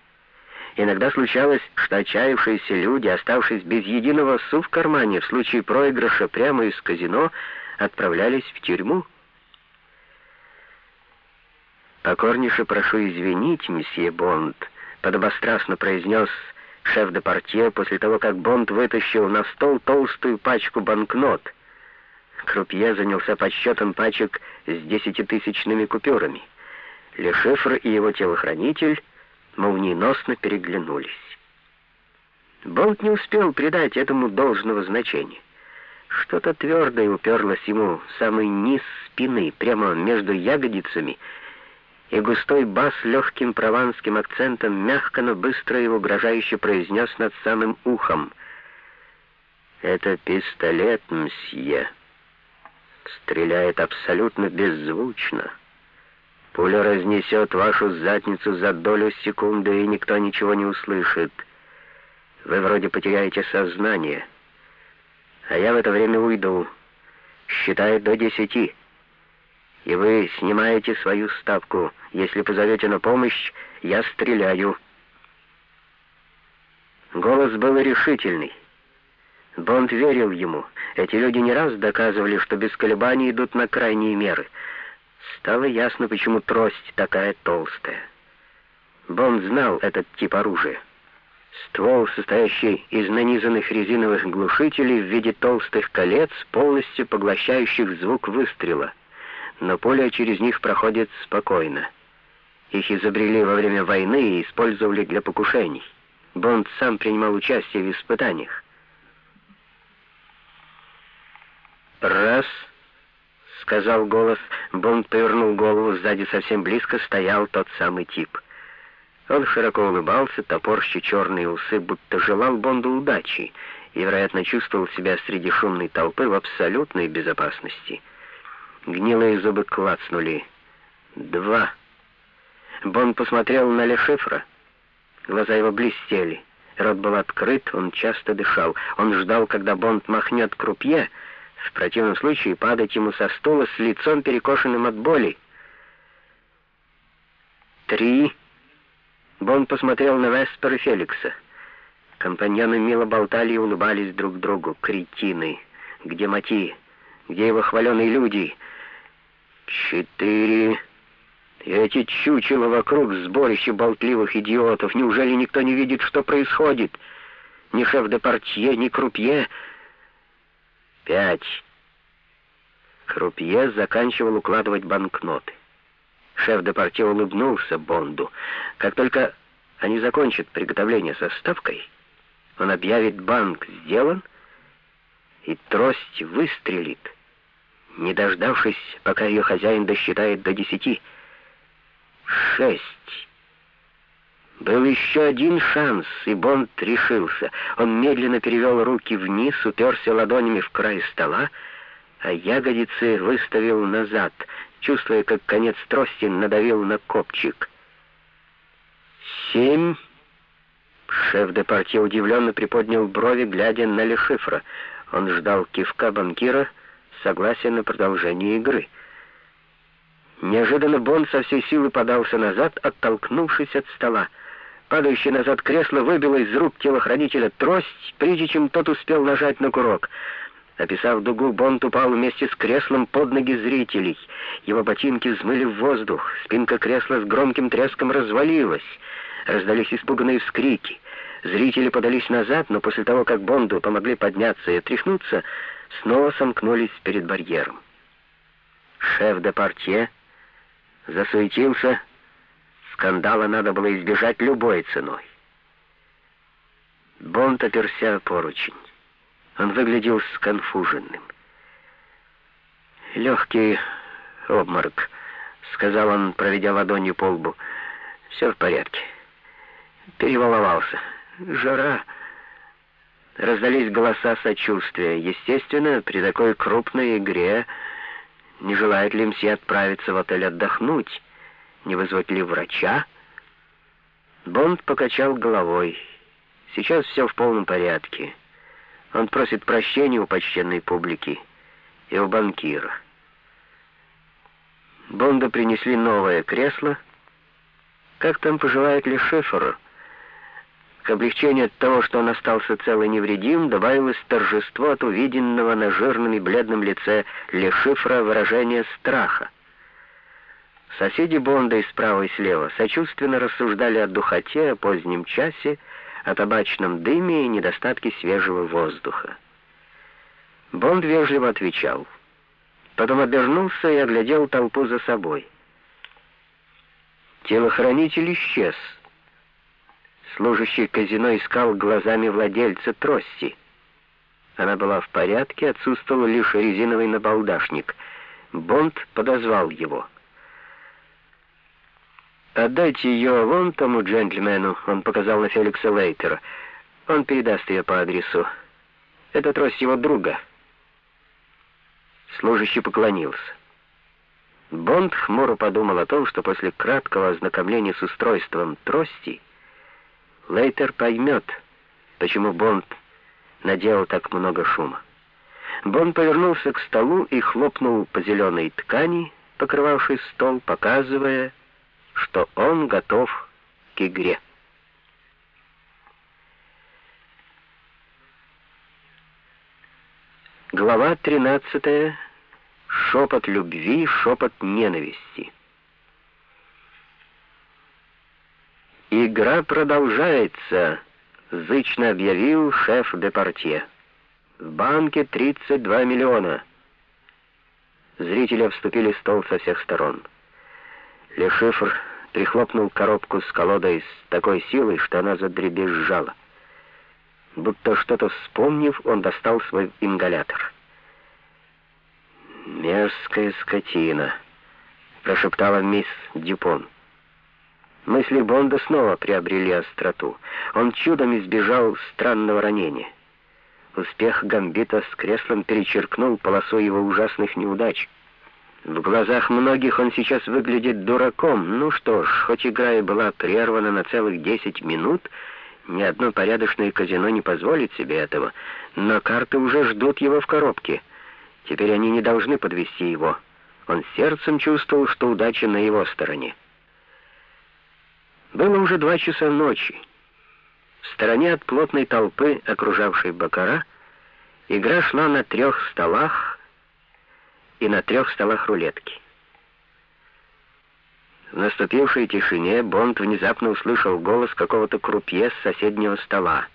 Иногда случалось, что отчаявшиеся люди, оставшись без единого су в кармане, в случае проигрыша прямо из казино, отправлялись в тюрьму. «Покорнейше прошу извинить, месье Бонд», — подобострастно произнес шеф де портье после того, как Бонд вытащил на стол толстую пачку банкнот. Крупье занялся подсчетом пачек с десятитысячными купюрами. Лешифр и его телохранитель молниеносно переглянулись. Болт не успел придать этому должного значения. Что-то твердое уперлось ему в самый низ спины, прямо между ягодицами, и густой бас легким прованским акцентом мягко, но быстро и угрожающе произнес над самым ухом. «Это пистолет, мсье. Стреляет абсолютно беззвучно». Пуля разнесет вашу задницу за долю секунды, и никто ничего не услышит. Вы вроде потеряете сознание. А я в это время уйду. Считаю до десяти. И вы снимаете свою ставку. Если позовете на помощь, я стреляю. Голос был решительный. Бонд верил ему. Эти люди не раз доказывали, что без колебаний идут на крайние меры — Стало ясно, почему трость такая толстая. Бонд знал этот тип оружия. Ствол, состоящий из нанизанных резиновых глушителей в виде толстых колец, полностью поглощающих звук выстрела, но поле через них проходит спокойно. Их изобрели во время войны и использовали для покушений. Бонд сам принимал участие в испытаниях. Раз — сказал голос. Бонд повернул голову, сзади совсем близко стоял тот самый тип. Он широко улыбался, топорщи черные усы, будто желал Бонду удачи, и, вероятно, чувствовал себя среди шумной толпы в абсолютной безопасности. Гнилые зубы клацнули. «Два». Бонд посмотрел на Лешифра. Глаза его блестели. Рот был открыт, он часто дышал. Он ждал, когда Бонд махнет крупье, в противном случае падать ему со стула с лицом перекошенным от боли. Три. Бонд посмотрел на Веспер и Феликса. Компаньоны мило болтали и улыбались друг другу. Кретины. Где Мати? Где его хваленые люди? Четыре. И эти чучела вокруг сборище болтливых идиотов. Неужели никто не видит, что происходит? Ни шеф де портье, ни крупье. Пять. Крупье заканчивал укладывать банкноты. Шеф де портье улыбнулся Бонду. Как только они закончат приготовление со ставкой, он объявит «банк сделан», и трость выстрелит, не дождавшись, пока ее хозяин досчитает до десяти. Шесть. Был еще один шанс, и Бонд решился. Он медленно перевел руки вниз, уперся ладонями в край стола, а ягодицы выставил назад, чувствуя, как конец трости надавил на копчик. Семь. Шеф де партии удивленно приподнял брови, глядя на Лешифра. Он ждал кивка банкира, согласия на продолжение игры. Неожиданно Бонд со всей силы подался назад, оттолкнувшись от стола. Падающее назад кресло выбило из рук телохранителя трость, прежде чем тот успел нажать на курок. Описав дугу, Бонд упал вместе с креслом под ноги зрителей. Его ботинки взмыли в воздух, спинка кресла с громким треском развалилась. Раздались испуганные вскрики. Зрители подались назад, но после того, как Бонду помогли подняться и отряхнуться, снова сомкнулись перед барьером. Шеф де партия засуетился. Скандала надо было избежать любой ценой. Бонд оперся поручень. Он выглядел сконфуженным. «Легкий обморок», — сказал он, проведя ладонью по лбу. «Все в порядке. Переволновался. Жара». Раздались голоса сочувствия. Естественно, при такой крупной игре не желает ли мсье отправиться в отель отдохнуть? Не вызвать ли врача? Бонд покачал головой. Сейчас все в полном порядке. Он просит прощения у почтенной публики и у банкира. Бонда принесли новое кресло. Как там пожелает ли Шефер? К облегчению от того, что он остался цел и невредим, добавилось торжество от увиденного на жирном и бледном лице Лешифра выражения страха. Соседи Бонда и справа и слева сочувственно рассуждали о духоте, о позднем часе, о табачном дыме и недостатке свежего воздуха. Бонд вежливо отвечал. Потом обернулся и оглядел толпу за собой. Телохранитель исчез — Служащий казино искал глазами владельца трости. Она была в порядке, отсутствовал лишь резиновый набалдашник. Бонд подозвал его. «Отдайте ее вон тому джентльмену», — он показал на Феликса Лейтера. «Он передаст ее по адресу. Это трость его друга». Служащий поклонился. Бонд хмуро подумал о том, что после краткого ознакомления с устройством трости Лейтер поймет, почему Бонд наделал так много шума. Бонд повернулся к столу и хлопнул по зеленой ткани, покрывавшей стол, показывая, что он готов к игре. Глава 13. Шепот любви, шепот ненависти. «Игра продолжается», — зычно объявил шеф де портье. «В банке 32 миллиона». Зрители обступили стол со всех сторон. Лешифр прихлопнул коробку с колодой с такой силой, что она задребезжала. Будто что-то вспомнив, он достал свой ингалятор. «Мерзкая скотина», — прошептала мисс Дюпон. Мысли Бонда снова приобрели остроту. Он чудом избежал странного ранения. Успех Гамбита с креслом перечеркнул полосу его ужасных неудач. В глазах многих он сейчас выглядит дураком. Ну что ж, хоть игра и была прервана на целых десять минут, Ни одно порядочное казино не позволит себе этого, но карты уже ждут его в коробке. Теперь они не должны подвести его. Он сердцем чувствовал, что удача на его стороне. Было уже два часа ночи. В стороне от плотной толпы, окружавшей Бакара, игра шла на трех столах и на трех столах рулетки. В наступившей тишине Бонд внезапно услышал голос какого-то крупье с соседнего стола.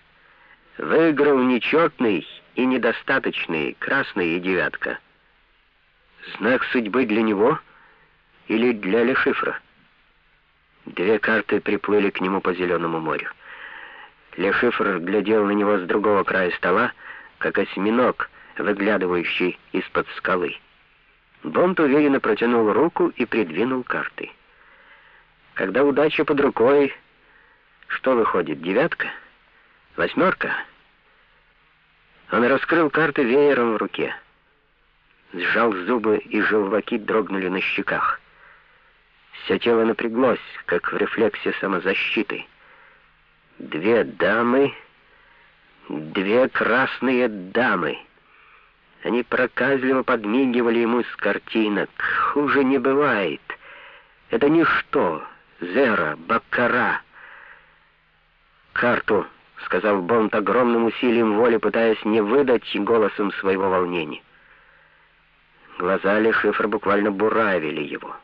«Выиграл нечетный и недостаточный, красный и девятка». Знак судьбы для него или для Лешифра? Две карты приплыли к нему по Зеленому морю. Лешифр глядел на него с другого края стола, как осьминог, выглядывающий из-под скалы. Бонд уверенно протянул руку и придвинул карты. Когда удача под рукой, что выходит, девятка? Восьмерка? Он раскрыл карты веером в руке. Сжал зубы, и желваки дрогнули на щеках. Все тело напряглось, как в рефлексе самозащиты. Две дамы, две красные дамы. Они проказливо подмигивали ему с картинок. Хуже не бывает. Это ничто. Зера, Баккара. «Карту», — сказал Бонд огромным усилием воли, пытаясь не выдать голосом своего волнения. Глаза Лешифра буквально буравили его.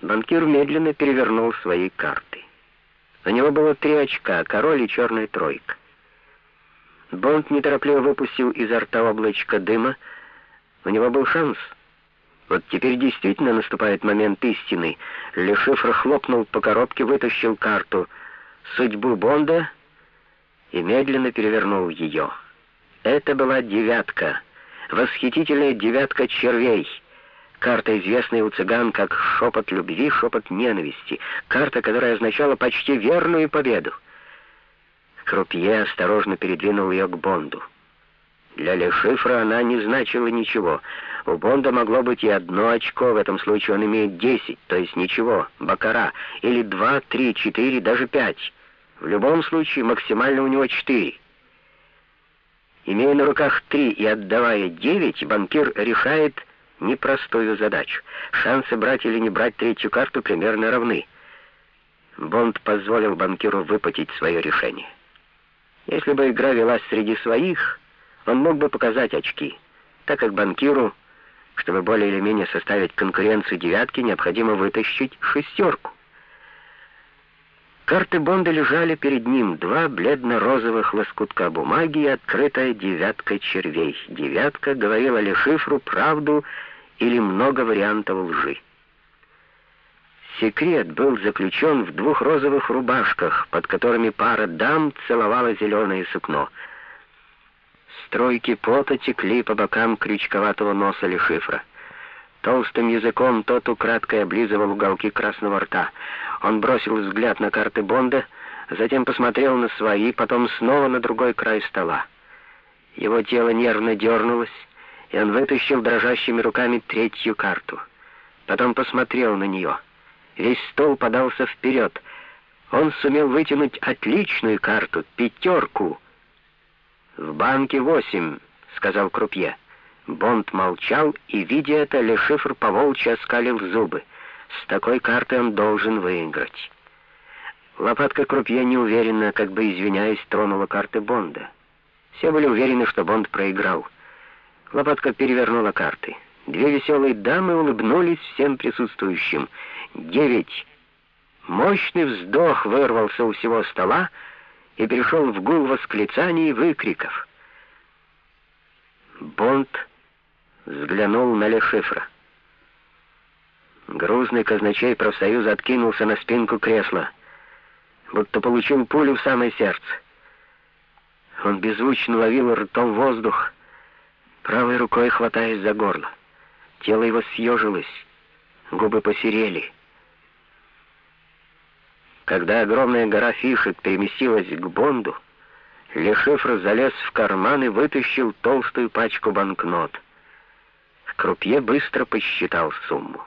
Банкир медленно перевернул свои карты. У него было три очка, король и черная тройка. Бонд неторопливо выпустил изо рта облачко дыма. У него был шанс — вот теперь действительно наступает момент истины. Лешифр хлопнул по коробке, вытащил карту «Судьбу Бонда» и медленно перевернул ее. Это была девятка, восхитительная девятка червей. Карта, известная у цыган как «шепот любви», «шепот ненависти». Карта, которая означала почти верную победу. Крупье осторожно передвинул ее к Бонду. Для Лешифра она не значила ничего — у Бонда могло быть и одно очко, в этом случае он имеет десять, то есть ничего, бакара, или два, три, четыре, даже пять. В любом случае максимально у него четыре. Имея на руках три и отдавая девять, банкир решает непростую задачу. Шансы брать или не брать третью карту примерно равны. Бонд позволил банкиру выпатить свое решение. Если бы игра велась среди своих, он мог бы показать очки, так как банкиру чтобы более или менее составить конкуренцию девятке, необходимо вытащить шестерку. Карты Бонда лежали перед ним, два бледно-розовых лоскутка бумаги и открытая девятка червей. Девятка говорила ли шифру правду или много вариантов лжи. Секрет был заключен в двух розовых рубашках, под которыми пара дам целовала зеленое сукно — Струйки пота текли по бокам крючковатого носа Лешифра. Толстым языком тот украдкой облизывал уголки красного рта. Он бросил взгляд на карты Бонда, затем посмотрел на свои, потом снова на другой край стола. Его тело нервно дернулось, и он вытащил дрожащими руками третью карту. Потом посмотрел на нее. Весь стол подался вперед. Он сумел вытянуть отличную карту, пятерку — «В банке восемь», — сказал Крупье. Бонд молчал, и, видя это, Лешифр поволчьи оскалил зубы. С такой картой он должен выиграть. Лопатка Крупье неуверенно, как бы извиняясь, тронула карты Бонда. Все были уверены, что Бонд проиграл. Лопатка перевернула карты. Две веселые дамы улыбнулись всем присутствующим. Девять. Мощный вздох вырвался у всего стола, и перешел в гул восклицаний и выкриков. Бонд взглянул на Лешифра. Грузный казначей профсоюза откинулся на спинку кресла, будто получил пулю в самое сердце. Он беззвучно ловил ртом воздух, правой рукой хватаясь за горло. Тело его съежилось, губы посерели. Когда огромная гора фишек переместилась к Бонду, Лешифр залез в карман и вытащил толстую пачку банкнот. Крупье быстро посчитал сумму.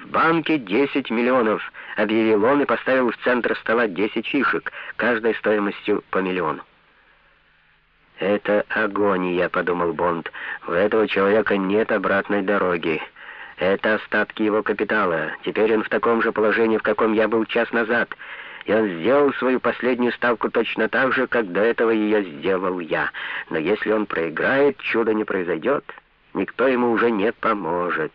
В банке 10 миллионов», — объявил он и поставил в центр стола 10 фишек, каждой стоимостью по миллиону. «Это агония», — подумал Бонд. «У этого человека нет обратной дороги. Это остатки его капитала. Теперь он в таком же положении, в каком я был час назад. И он сделал свою последнюю ставку точно так же, как до этого ее сделал я. Но если он проиграет, чудо не произойдет. Никто ему уже не поможет».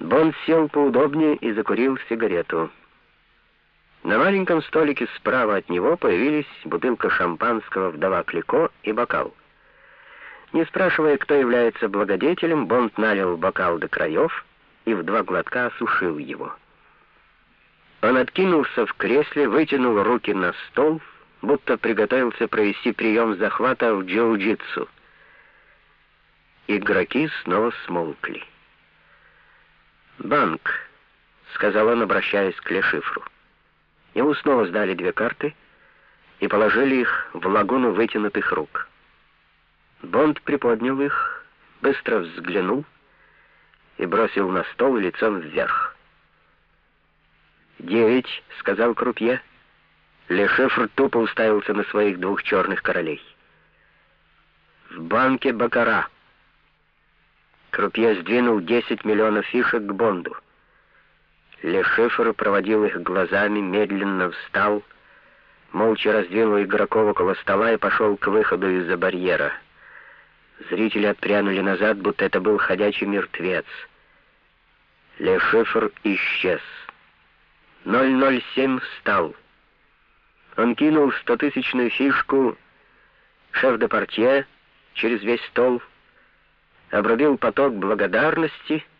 Бонд сел поудобнее и закурил сигарету. На маленьком столике справа от него появились бутылка шампанского «Вдова Клико» и бокал. Не спрашивая, кто является благодетелем, Бонд налил бокал до краев и в два глотка осушил его. Он откинулся в кресле, вытянул руки на стол, будто приготовился провести прием захвата в джиу-джитсу. Игроки снова смолкли. «Банк», — сказал он, обращаясь к Лешифру. Ему снова сдали две карты и положили их в лагуну вытянутых рук. Бонд приподнял их, быстро взглянул и бросил на стол лицом вверх. «Девять», — сказал Крупье. Лешефр тупо уставился на своих двух черных королей. «В банке Бакара». Крупье сдвинул 10 миллионов фишек к Бонду. Лешифер проводил их глазами, медленно встал, молча раздвинул игроков около стола и пошел к выходу из-за барьера. Зрители отпрянули назад, будто это был ходячий мертвец. Лешифер исчез. 007 встал. Он кинул стотысячную фишку шеф-де-портье через весь стол, обрубил поток благодарности —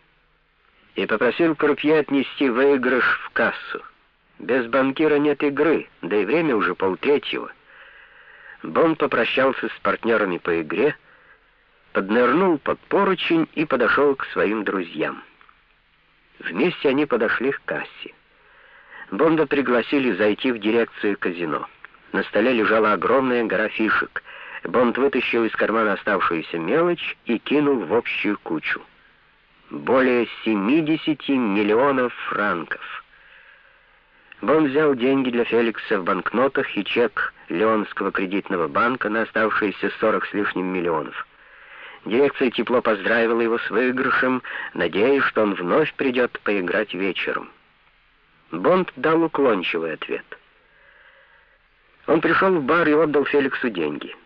и попросил Крупье отнести выигрыш в кассу. Без банкира нет игры, да и время уже полтретьего. Бон попрощался с партнерами по игре, поднырнул под поручень и подошел к своим друзьям. Вместе они подошли к кассе. Бонда пригласили зайти в дирекцию казино. На столе лежала огромная гора фишек. Бонд вытащил из кармана оставшуюся мелочь и кинул в общую кучу более 70 миллионов франков. Бон взял деньги для Феликса в банкнотах и чек Леонского кредитного банка на оставшиеся 40 с лишним миллионов. Дирекция тепло поздравила его с выигрышем, надеясь, что он вновь придет поиграть вечером. Бонд дал уклончивый ответ. Он пришел в бар и отдал Феликсу деньги.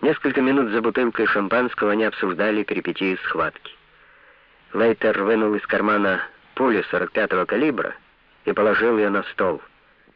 Несколько минут за бутылкой шампанского они обсуждали перипетии схватки. Лейтер вынул из кармана пулю 45-го калибра и положил ее на стол —